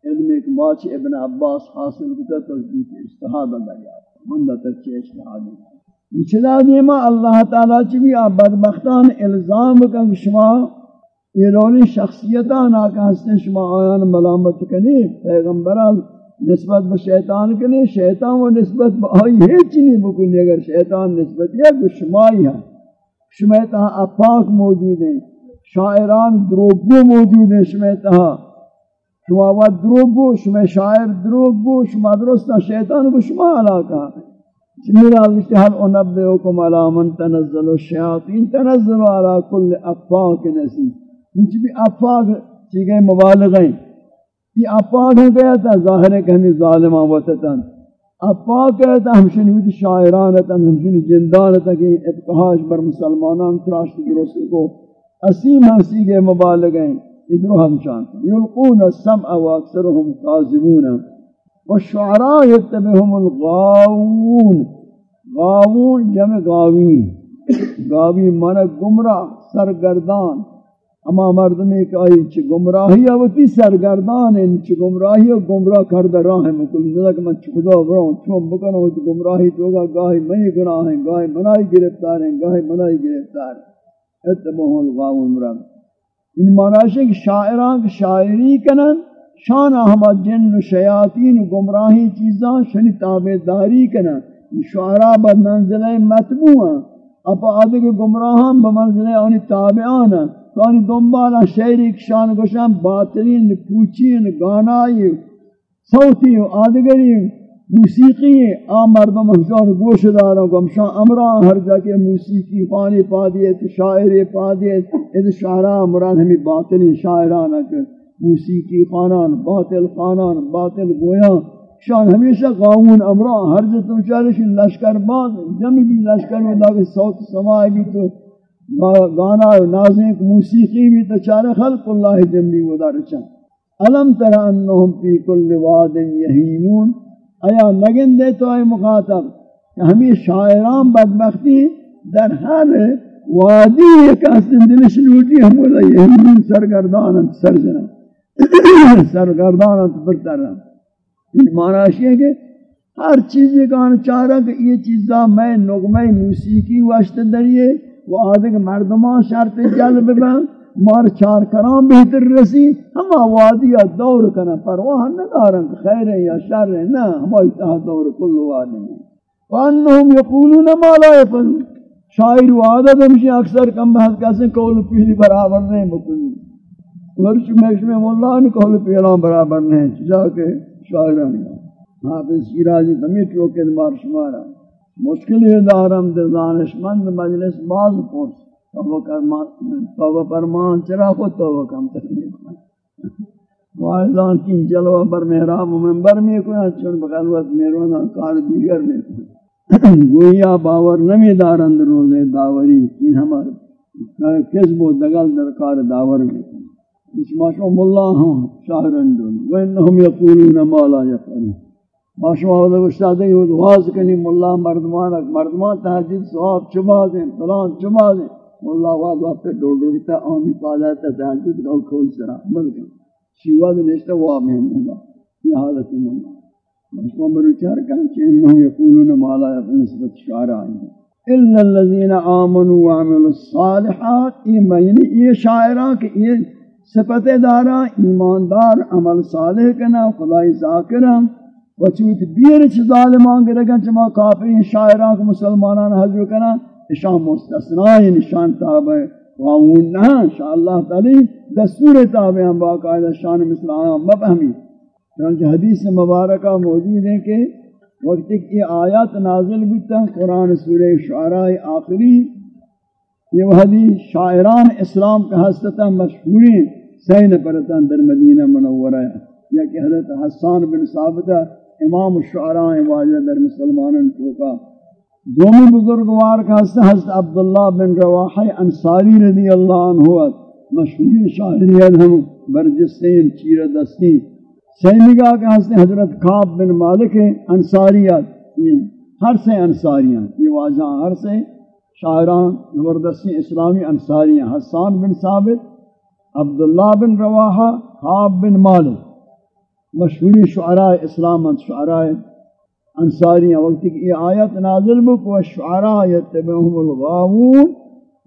علم ایک باچ ابن عباس حاصل کتا تو استحاد دریا مندہ تک چیش لحاظی دیما اللہ تعالی چبی آپ بدبختان الزام کا شما یہ رولی شخصیتان آکا ہستن شما آیان ملامت کنی پیغمبران نسبت با شیطان کنی شیطان و نسبت با آئی ہیچ نہیں بکنی اگر شیطان نسبت یا کو شمائی ہے شمیتہا اپاک موجود ہیں شاعران دروگو موجود ہیں شمیتہا شما و دروگو شما شاعر دروگو شما درستا شیطان کو شما علاقہ؟ میرا حل انبئکم علی من تنزل الشیاطین؟ تنزل علی کل افاق نسیم. نیچ بھی افاق چیگئے مبالغیں یہ افاق ہم کہتا ظاہر ہے کہ ہمیں ظالمان وطتاً افاق ہے کہتا ہمشن ہوئی شاعرانتا ہمشن جندانتا کہ اتقاش بر مسلمانان تراشت درست کو. اسیم ہم سیگئے مبالغیں ادرو ہم شانتا یلقون السمع و اکثرهم قاذبون والشعراء يتبهم الغاوون. غاوون جمع غاوین غاوی من گمراہ سرگردان. اما مردمی کہ آئی چی گمراہی آوتی سرگردان ہیں چی گمراہی و گمراہ کردہ راہ ہیں مکلی زدہ کہ من چی خدا براؤں چون بکن ہو چی گمراہی تو گاہی منی گناہ ہیں گاہی منائی گرفتار ہیں گاہی منائی گرفتار. ہیں اتبہو الغاو مرم ان معنی کہ شاعران کی شاعری کنن، شان احمد جن و شیاطین و گمراہی چیزاں شنی تابداری کنن. شعراء بمنزلہ مطبوع ہیں اپا آدھے گمراہاں بمنزلہ انہی تابعان ہیں کانی دنبالا شعری کشان گوشن باطلین، پوچین گانائی صوتی و آدگری موسیقی آ مردم ہمشان گوش داروں کو ہمشان امران ہر جا کے موسیقی پانی پا دیت شاعر پا دیت اد شعران مران ہمیں باطلین شاعران اکر موسیقی خانان باطل خانان باطل گویان. شان ہمیشہ قاون امران. ہر جا تو چارش لشکر باز، جمعی بھی لشکر میں داکہ صوت سماعی بھی تو گانا نازیں موسیقی بھی تو چارے خلق اللہ جمعی ودار چاہ علم تر انہم فی کل واد یہیمون ایا نگن دے تو اے مخاطب کہ ہمیں شاعران بدبختی در ہر وادی ایک حسن دلش لوٹی ہم بولا یہیمون سرگردان ہم سرگردان سرگردان پرتر ان معنی ہے کہ ہر چیز کا چارہ کہ یہ چیزاں میں نغمہ موسیقی واشت دریئے، وہ آدھے کہ مردمان شرط جلب بن۔ مار چار کرام بہتر رسی، ہما وادیا دور کنا پرواہ ندارن، خیر یا شر ہے نا، ہما اتحا دور کل وادی وانہم یقولون ما لا یفن شاعر وعدد ہمشی اکثر کم بحث کیسے قول پیلی برابر نہیں مکنی۔ ورش میش میں مولا نے قول پیلان برابر نہیں جا کے شاعران۔ حافظ شیرازی فمیت روکے دمار شمارا مشکل ہے دارم دے دانشمند مجلس باز پوچھ توبہ کرمان توبہ فرمان چرا کو توبہ کم تکلیف واحدان کی جلوہ پر محراب و منبر میں کوئی چون بخلوت میرونا کار دیگر میں گویا باور نمی دارند روزے داوری ان ہمارے کس بو دگل درکار داور میں اس ماشو ملا ہوں شاہرندون وَإِنَّهُمْ يَقُولُونَ مَا لَا يَفْعَلُونَ ماشما ودا استاد یہ دعاز کنی مولا مردمان مردمان تہجد، ثواب چما دیں فلان چما دیں مولا واد وقت ڈوڑ ڈوڑتا آمی پالا تا تہجد گل کھول سرا. ملکا شیواد نشتا وا میں مولا. یہ حالت مولا. ماشما مرو چار کن چینہو یقولون مالا نسبت شعر آئی الا الذين امنوا وعملوا الصالحات، یہ معنی، یہ شاعران کہ یہ صفت دارا، ایماندار، عمل صالح کنا، خدای ذاکرہ. وچوت بیر چ ظالمان گرگن چما کافرین شاعران کو مسلمانان حضر کنا اشان مستثنا نشان تابع واون نہ انشاء اللہ تعالی دستور تابع ہم باقاعدہ شان مثل آیا مفہمی چنانچہ حدیث مبارکہ موجود ہے کہ وقت کی آیات نازل بیتا قرآن سورہ شعراء آخری، یہ حدیث شاعران اسلام کا حسطتا مشہوری سین پرتان در مدینہ منورہ یا کہ حضرت حسان بن ثابتہ، امام الشعراء واجہ در مسلمانن چوکا۔ دومی بزرگوار کا حضرت عبداللہ بن رواحی انصاری رضی اللہ عنہ مشہوری شاعری ہم برجستین چیر دستین سیمگا کے ہنستے حضرت خواب بن مالک انصاریات ہر سے انصاریاں یہ واجہ ہر سے شاعران، زبردستی اسلامی انصاریاں حسان بن ثابت، عبداللہ بن رواحہ خواب بن مالک مشہوری شعراء، اسلام شعراء انصاریاں وقت یہ آیت نازل بک و شعراء یتبعہم الغاوون،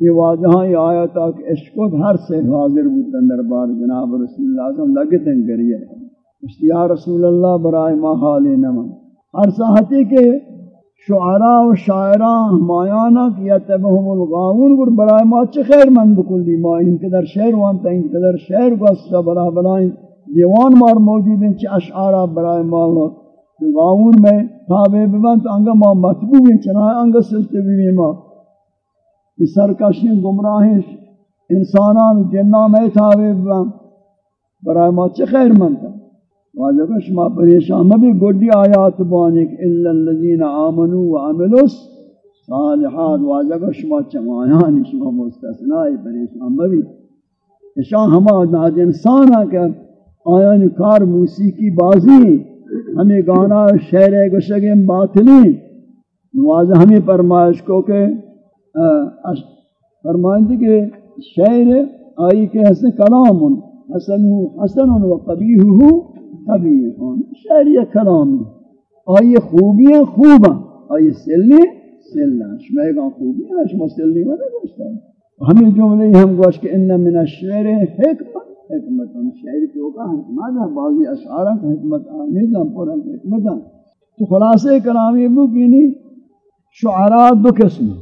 یہ واجہاں یہ آیت آکھ اشکت ہر سے حاضر بودن دربار جناب رسول اللہ صلی اللہ علیہ وسلم کریے یا رسول اللہ برائے ما حال نمن ہر ساحتی کے شعراء و شاعراء مایانا کیا تبہم الغاون گر برائے ما چھ خیر من بکل دی، ما انقدر شعر وانتا انقدر شعر گوستا برا برائیں دیوان مار موجود ہیں، چھ اشعارا برائے ما اللہ غاون میں تابع ببن تو انگا ما مطبوع ہیں، چنائے انگا سلتے بھی ما۔ اس سرکشی گمراہی انسانان جنہ میں تابع ببن۔ برائے ما چھ خیر من واجہ کو شما پریشان مبی گوڑی آیات بانک الا الذین آمنوا وعملوا صالحات واجہ کو شما چمایانی، شما مستثنائی پریشان مبی شان ہما ناج انسان کہ آیان کار موسیقی بازی۔ ہمیں گانا شعر گشگیں باطلی واجہ ہمیں فرمائش کو کہ فرمائندی کہ شعر آئی کہ حسن کلام، حسن حسن و قبیح ہو، قبیح شعر یہ کلام آئی خوبی خوبا آئی سلی سلنا شمائے گا خوبی ہے، شما سلی مدہ گوشتا ہمیں جملے ہم گوش کہ، ان من الشعر حکمت حکمت شعر کی ہوگا حکمت ہے بعضی اشعارہ کا حکمت آمید ہم پر حکمت تو خلاصے کلامی بکنی شعراء دو قسم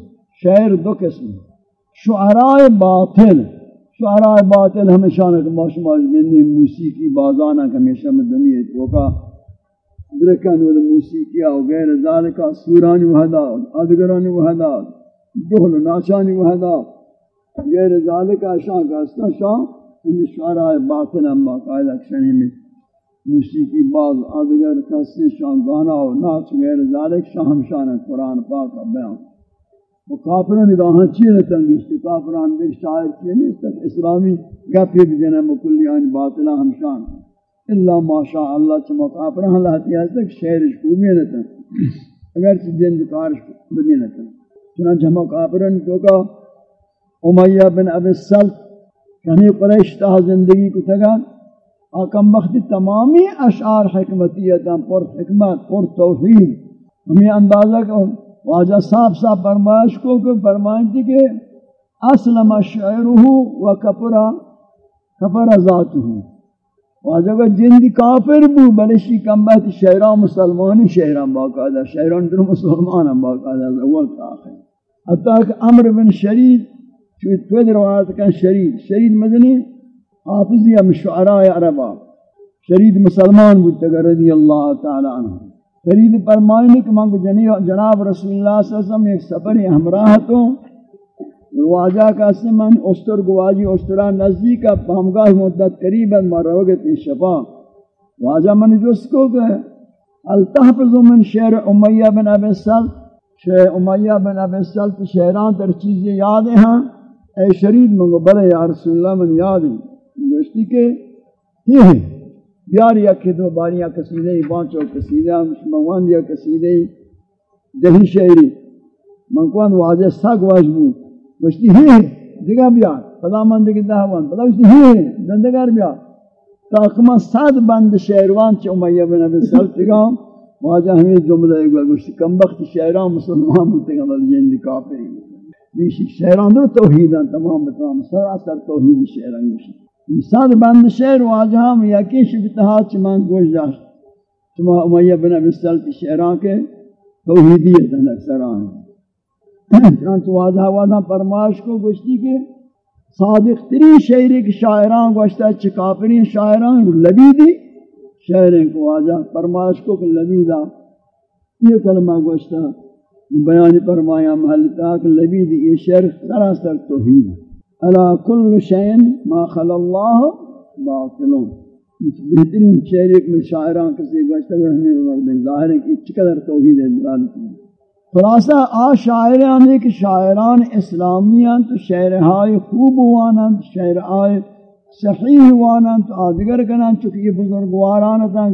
شعر دو قسم شعراء باطل شعراء باطل ہمیشہ نے کہ شما جنی موسیقی بازانہ کا ہمیشہ میں دنیا توکا درکن و موسیقی و غیر ذالکا سورانی وحدا ادگرانی وحدا دہل ناچانی وحدا غیر ذالکا شاہ کا اسنا شاہ ان شعراء باطن اما قائدہ کشنی میں موسیقی باز آدگر کسی شان گانا و ناچ غیر ذالک شاہم شان قرآن پاک بیان و کافران نگاہاں چیئے تنگیشتی کافران بے شاعر چیئے نہیں تک اسلامی گفی بجنہ مکلی آن باطلہ ہم شان اللہ ماشاء اللہ چما کافران اللہ تیاز تک شہر شکومی نتا اگر چی دن دکارش بگی نتا چنانچہ ہم کافران کیونکہ امیہ بن ابی السلط یعنی قریش تا زندگی کو تگا آکم وقت تمامی اشعار حکمتیتا پر حکمت، پر توحید، ہمیں اندازہ کہ واجہ صاحب صاحب فرمائش کو کہ فرمائش کہ اسلم شعرہ و کپرا کپرا ذاتہ۔ واجہ کہ جن کافر بو بلشی کم بہت شہران مسلمانی شہران باقاعدہ شہران در مسلمان باقاعدہ، اول تا آخر۔ حتیٰ کہ عمر بن شرید چوی توید روایت کن شرید. شرید مدنی حافظی ہم شعراء عربا. شرید مسلمان بود تگر رضی اللہ تعالی عنہ. شرید فرمائنی کہ من جناب رسول اللہ صلی اللہ علیہ وسلم ایک سفری ہمراہ تو واجہ کا سے من استر گواجی، استرا نزدیک کا پامگاہ مدت قریب ہے مروگت شفا. واجہ من جس کو کہ التحفظ من شعر امیہ بن ابی السلط. شعر امیہ بن ابی السلط شعران تر چیزیں یاد ہیں۔ اے شرید منگو بلے یا رسول اللہ من یادی گوشتی کہ یہ ہے بیار یا کہ دو باریاں کسیدے بانچو کسیدے مشموان دیا کسیدے دہی شہری منکوان واجہ ساک واجبو گوشتی ہے دیگا بیار پدا من دیگی دہوان پدا گوشتی ہے دندگار بیار تاکما ساد بند شہروان چی امیہ بن ابن ابی سلطگا واجہ ہمیں جملہ ایک گوشتی کم بخت شہران مسلمان بودتے گا بل جن دی کافری۔ دیشی شہران دو توحیدان تمام بتمام سراسر توحید شہران گوشی ساد بند شہر واجہ ہم یکی شبتہا چمان گوش داشت چما امیہ بن ابی سلط شہران کے توحیدیت اندر سران چانچہ واجہ واجہ فرماش کو گوشتی کے صادق تری شہری کے شاعران گوشتا ہے چکاپرین شاعران لبیدی شہرین کو واجہ فرماش کو کہ لبیدہ یہ کلمہ گوشتا بیان فرمایا، محل تاک لبید یہ شعر سراسر توحید الا کل شین ما خل اللہ باطلون۔ اس بہترین شعر ایک میں شاعران کسی گوشتا رہنے والے ظاہر ہے کہ چقدر توحید ہے۔ دلالت خلاصہ، آ شاعران ایک شاعران اسلامیان تو شعر خوب ہوانند شعر صحیح وانان تو آدگر کنان چکی بزرگواران تا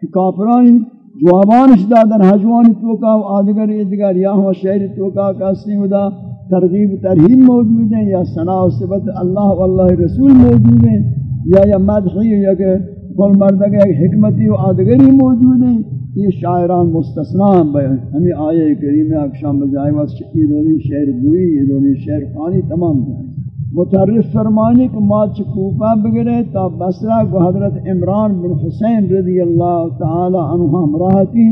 کہ کافرانی جوابانش دادن حجوانی توکا و آدگر ادگر یا ہوا شہر توکا کسی ودا ترغیب ترہیم موجود ہیں یا ثناء و صفت اللہ و اللہ رسول موجود ہیں یا یا مدحی یا کہ کل مردگ ایک حکمتی و آدگری موجود ہیں یہ شاعران مستثنان بے ہمیں آئے کریم اکشام بجائے واسے یہ دونی شعر گوئی یہ دونی شعر خانی تمام جائیں متعرف فرمانی کہ ما چکوفہ بگرے تا بسرہ کو حضرت عمران بن حسین رضی اللہ تعالی عنہ ہمراہ کی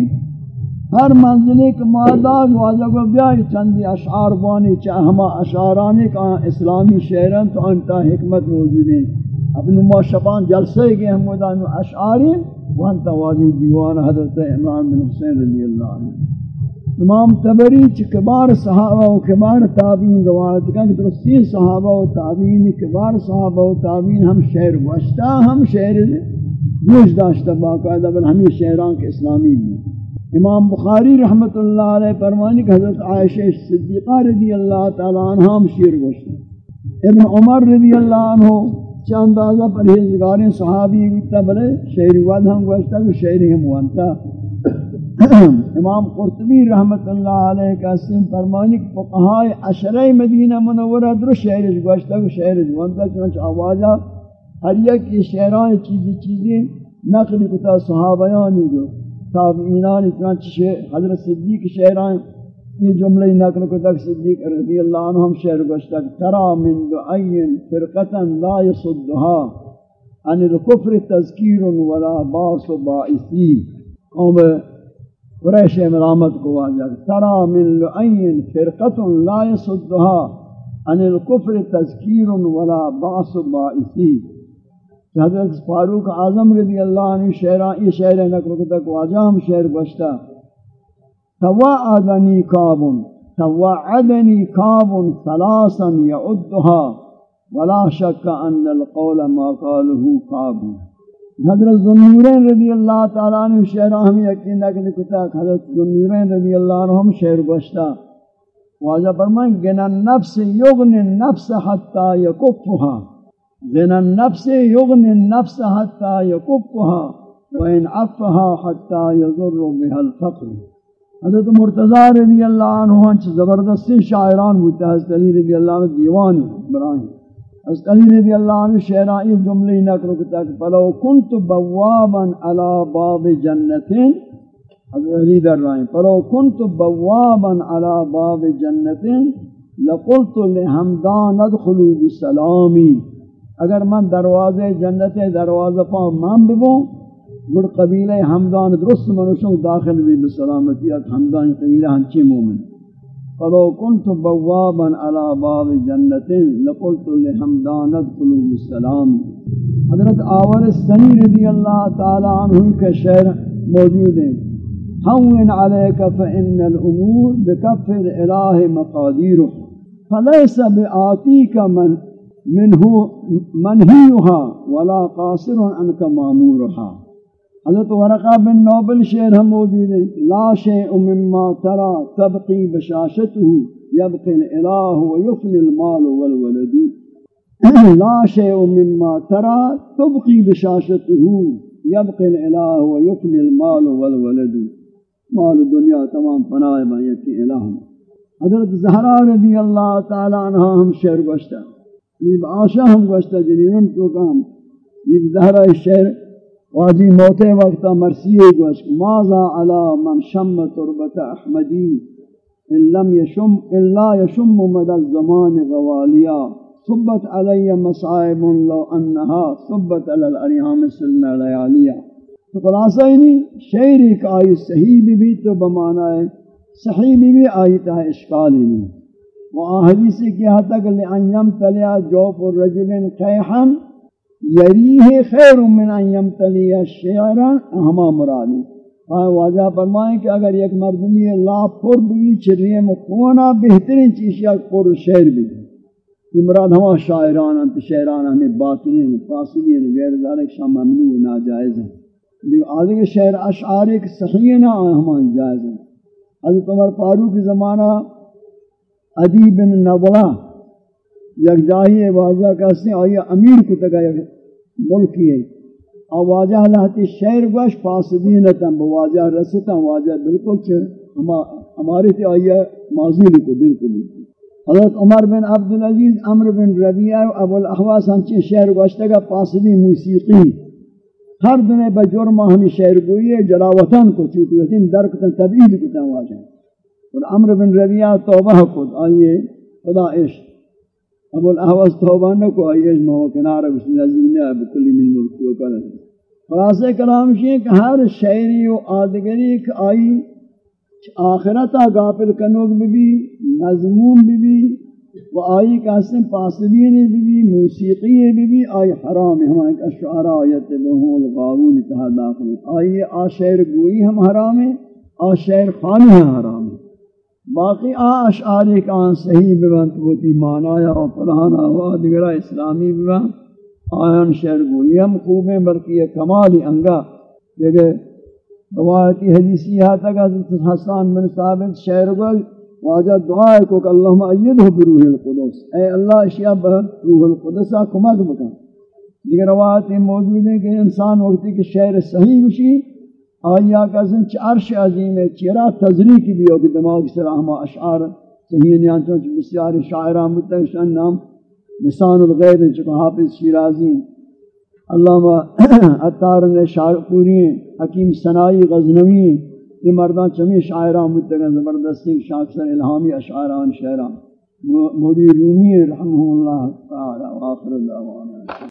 ہر منزلی کے ماداد واجہ کو بیائی چندی اشعار بانی چاہ ہما اشعارانی کا اسلامی شہران تو انتا حکمت موجود ہیں۔ اپنے ما شبان جلسے گئے ہم مدان اشعاری وانتا واجی دیوان حضرت عمران بن حسین رضی اللہ عنہ۔ امام تبری چ کبار صحابہ و کبار تابعین روایت کرتے کہ سی صحابہ و تابعین، کبار صحابہ و تابعین ہم شہر وشتا ہم شہر گوش داشتا باقاعدہ، بل ہمیں شہران کے اسلامی بھی امام بخاری رحمت اللہ علیہ فرمانی کہ حضرت عائشہ صدیقہ رضی اللہ تعالی عنہ ہم شیر گوشتا ابن عمر رضی اللہ عنہ چند آزا پرہیزگاریں صحابی گوشتا بلے شہری واد ہم گوشتا کہ شہری ہم وانتا۔ (clears throat) امام قرطبی رحمت اللہ علیہ کا سن فرمانی کہ فقہائے عشرہ مدینہ منورہ در شہر گوشتا کہ شہر وانتا چنانچہ آوازہ ہر یک کی شہران چیزی چیزیں نقل کتا صحابیانی گو تابعینان چنانچہ حضرت صدیق شہران، یہ جملہ نقل کو تک صدیق رضی اللہ عنہ ہم شہر گوشتا ترا من دعین فرقتا لا يصدها عن الكفر تذکیر ولا باس بائسی قوم قریش ملامت کو واجہ ترا من لعین فرقت لا يصدها عن الكفر تذکیر ولا بأس بائسی حضرت فاروق اعظم رضی اللہ عنہ شہران یہ شہر نقل کو تک واجام شہر بشتا توعدنی کابن توعدنی کابن ثلاثا یعدها ولا شک ان القول ما قاله کاب. حضرت ذنورین رضی اللہ تعالیٰ عنہ شہران ہم یقین نقل کو حضرت ذنورین رضی اللہ عنہ ہم شہر بشتا واجہ فرمائیں گن النفس یغن النفس حتی یکفها من النفس يغني النفس حتى يكفها وإن عفها حتى يضر بها الفقر حضرت مرتضی رضی اللہ عنہ ہنچ زبردستی شاعران ہوتا حضرت علی رضی اللہ عنہ دیوان براہیم حضرت علی رضی اللہ عنہ شعرائی اس جملے نکر کتا کہ فلو کنت بوابا على باب جنتين حضرت علی در رائیں فلو کنت بوابا على باب جنتين لقلت لحمدان ادخلوا بسلامی۔ اگر من دروازے جنت دروازہ پا من ببوں گڑ قبیلہ حمدان درست منشوں داخل بھی بسلامتی حمدان قبیلہ ہنچی مومن۔ فلو کنت بوابا على باب جنت لقلت لحمدان ادخلوا بالسلام حضرت آور سنی رضی اللہ تعالی عنہ کے شعر موجود ہیں۔ حون عليك فإن الأمور بكف الإله مقاديره فليس بآتيك من، منه منهيها ولا قاصر عنك مامورها حضرت ورقہ بن نوبل شعر ہم موجود ہے لا شيء مما ترى تبقي بشاشته يبقي الاله ويفني المال والولد۔ لا شيء مما ترى تبقي بشاشته يبقي الاله ويفني المال والولد۔ مال دنیا تمام فنائے بھائی کہ الہ۔ حضرت زہرا رضی اللہ تعالی عنہ ہم شعر گوشتا یہ آشا ہم گوشتا جنینن تو کام۔ یہ دہرہ شہر واجی موتے وقتا مرسیے گوشت ماذا علا من شم تربت احمدی ان لم يشم الا يشم مدى الزمان غوالیا صبت علی مصائب لو انها صبت علی الاريام سلنا لیالیا۔ تو خلاصہ ہی نہیں شعر ایک آئی صحیح بھی بھی تو بمانا ہے، صحیح بھی بھی آئی تا ہے اشکال ہی نہیں وہ حدیث کیا تک لئن یمتلیا جوف الرجل قیحا یریہ خیر من ان یمتلیا شعرا ہما مرادی۔ آئے واجہ فرمائیں کہ اگر ایک مردمی لا پر بھی چریے مخونا بہترین چیز یا پر شعر بھی یہ مراد ہما شاعران انت شعران ہمیں باطنین فاصلین غیر ذالک شاہ ممنوع ناجائز ہیں۔ لیکن آدھے کے شعر اشعار ایک صحیح نہ ہمان جائز ہیں۔ حضرت عمر فاروق زمانہ عدی بن نبلا یک جاہی واضح کہتے ہیں آئیے امیر کو تکا ملکی ہے آواجہ لہتی شہر گوش پاسدینتا بواجہ رستا واجہ بالکل چھے ہماری تی آئیہ ماضی لکو بالکل حضرت عمر بن عبدالعزیز، عمر بن ربیعہ و ابو الاحواس ہمچین شہر گوشتگا پاسدی موسیقی۔ ہر دنے بجرمہ ہمیں شہر گوئی جلاوطن کو چوتی وطن درکتن تبعید کتا واجہ۔ اور عمر بن ربیعہ توبہ کود آئیے خدا عشق۔ ابو الاحواس توبہ نکو آئیے مہو کنارہ بسم اللہ زینہ بکلی من ملکو کرنے خلاصہ کلام شیئے کہ ہر شہری و آدگری کہ آئی آخرتا غافل کنوگ بھی بھی مضمون بھی بھی و آئی قاسم پاسدین بھی بھی موسیقی بھی بھی آئی حرام ہے، ہمارے کا شعرہ آیت لہو الغاون اتحا داخل آئی آ شعر گوئی ہم حرام ہے، آ شعر خانی ہم حرام باقی آ اشعاری کا آن صحیح ببنت ہوتی معنی و فلانا و دیگرہ اسلامی ببنت آیان شعر گوئی ہم خوب ہیں بلکہ یہ کمالی انگا. دیکھے روایتی حدیثی ہے تک حضرت حسان بن ثابت شعر گوئی واجہ دعا کو کہ اللہم ایدہ بروح القدس. اے اللہ، اشیاء بروح القدس کمک بکن. دیگر روایتی موجود ہیں کہ انسان وقتی کہ شعر صحیح بشی آیا کا زن عرش عظیم ہے چیرا تذریح کی بھی ہوگی دماغ سے رحمہ اشعار صحیح نیانتوں بسیار شاعرہ متشن نام لسان الغیر چکا حافظ شیرازی علامہ اتار نے شاعر پوری حکیم سنائی غزنوی یہ مردان چمی شاعرہ متگا زبردستی شاکسر الہامی اشعاران شعران مولی رومی رحمہ اللہ تعالی، و آخر اللہ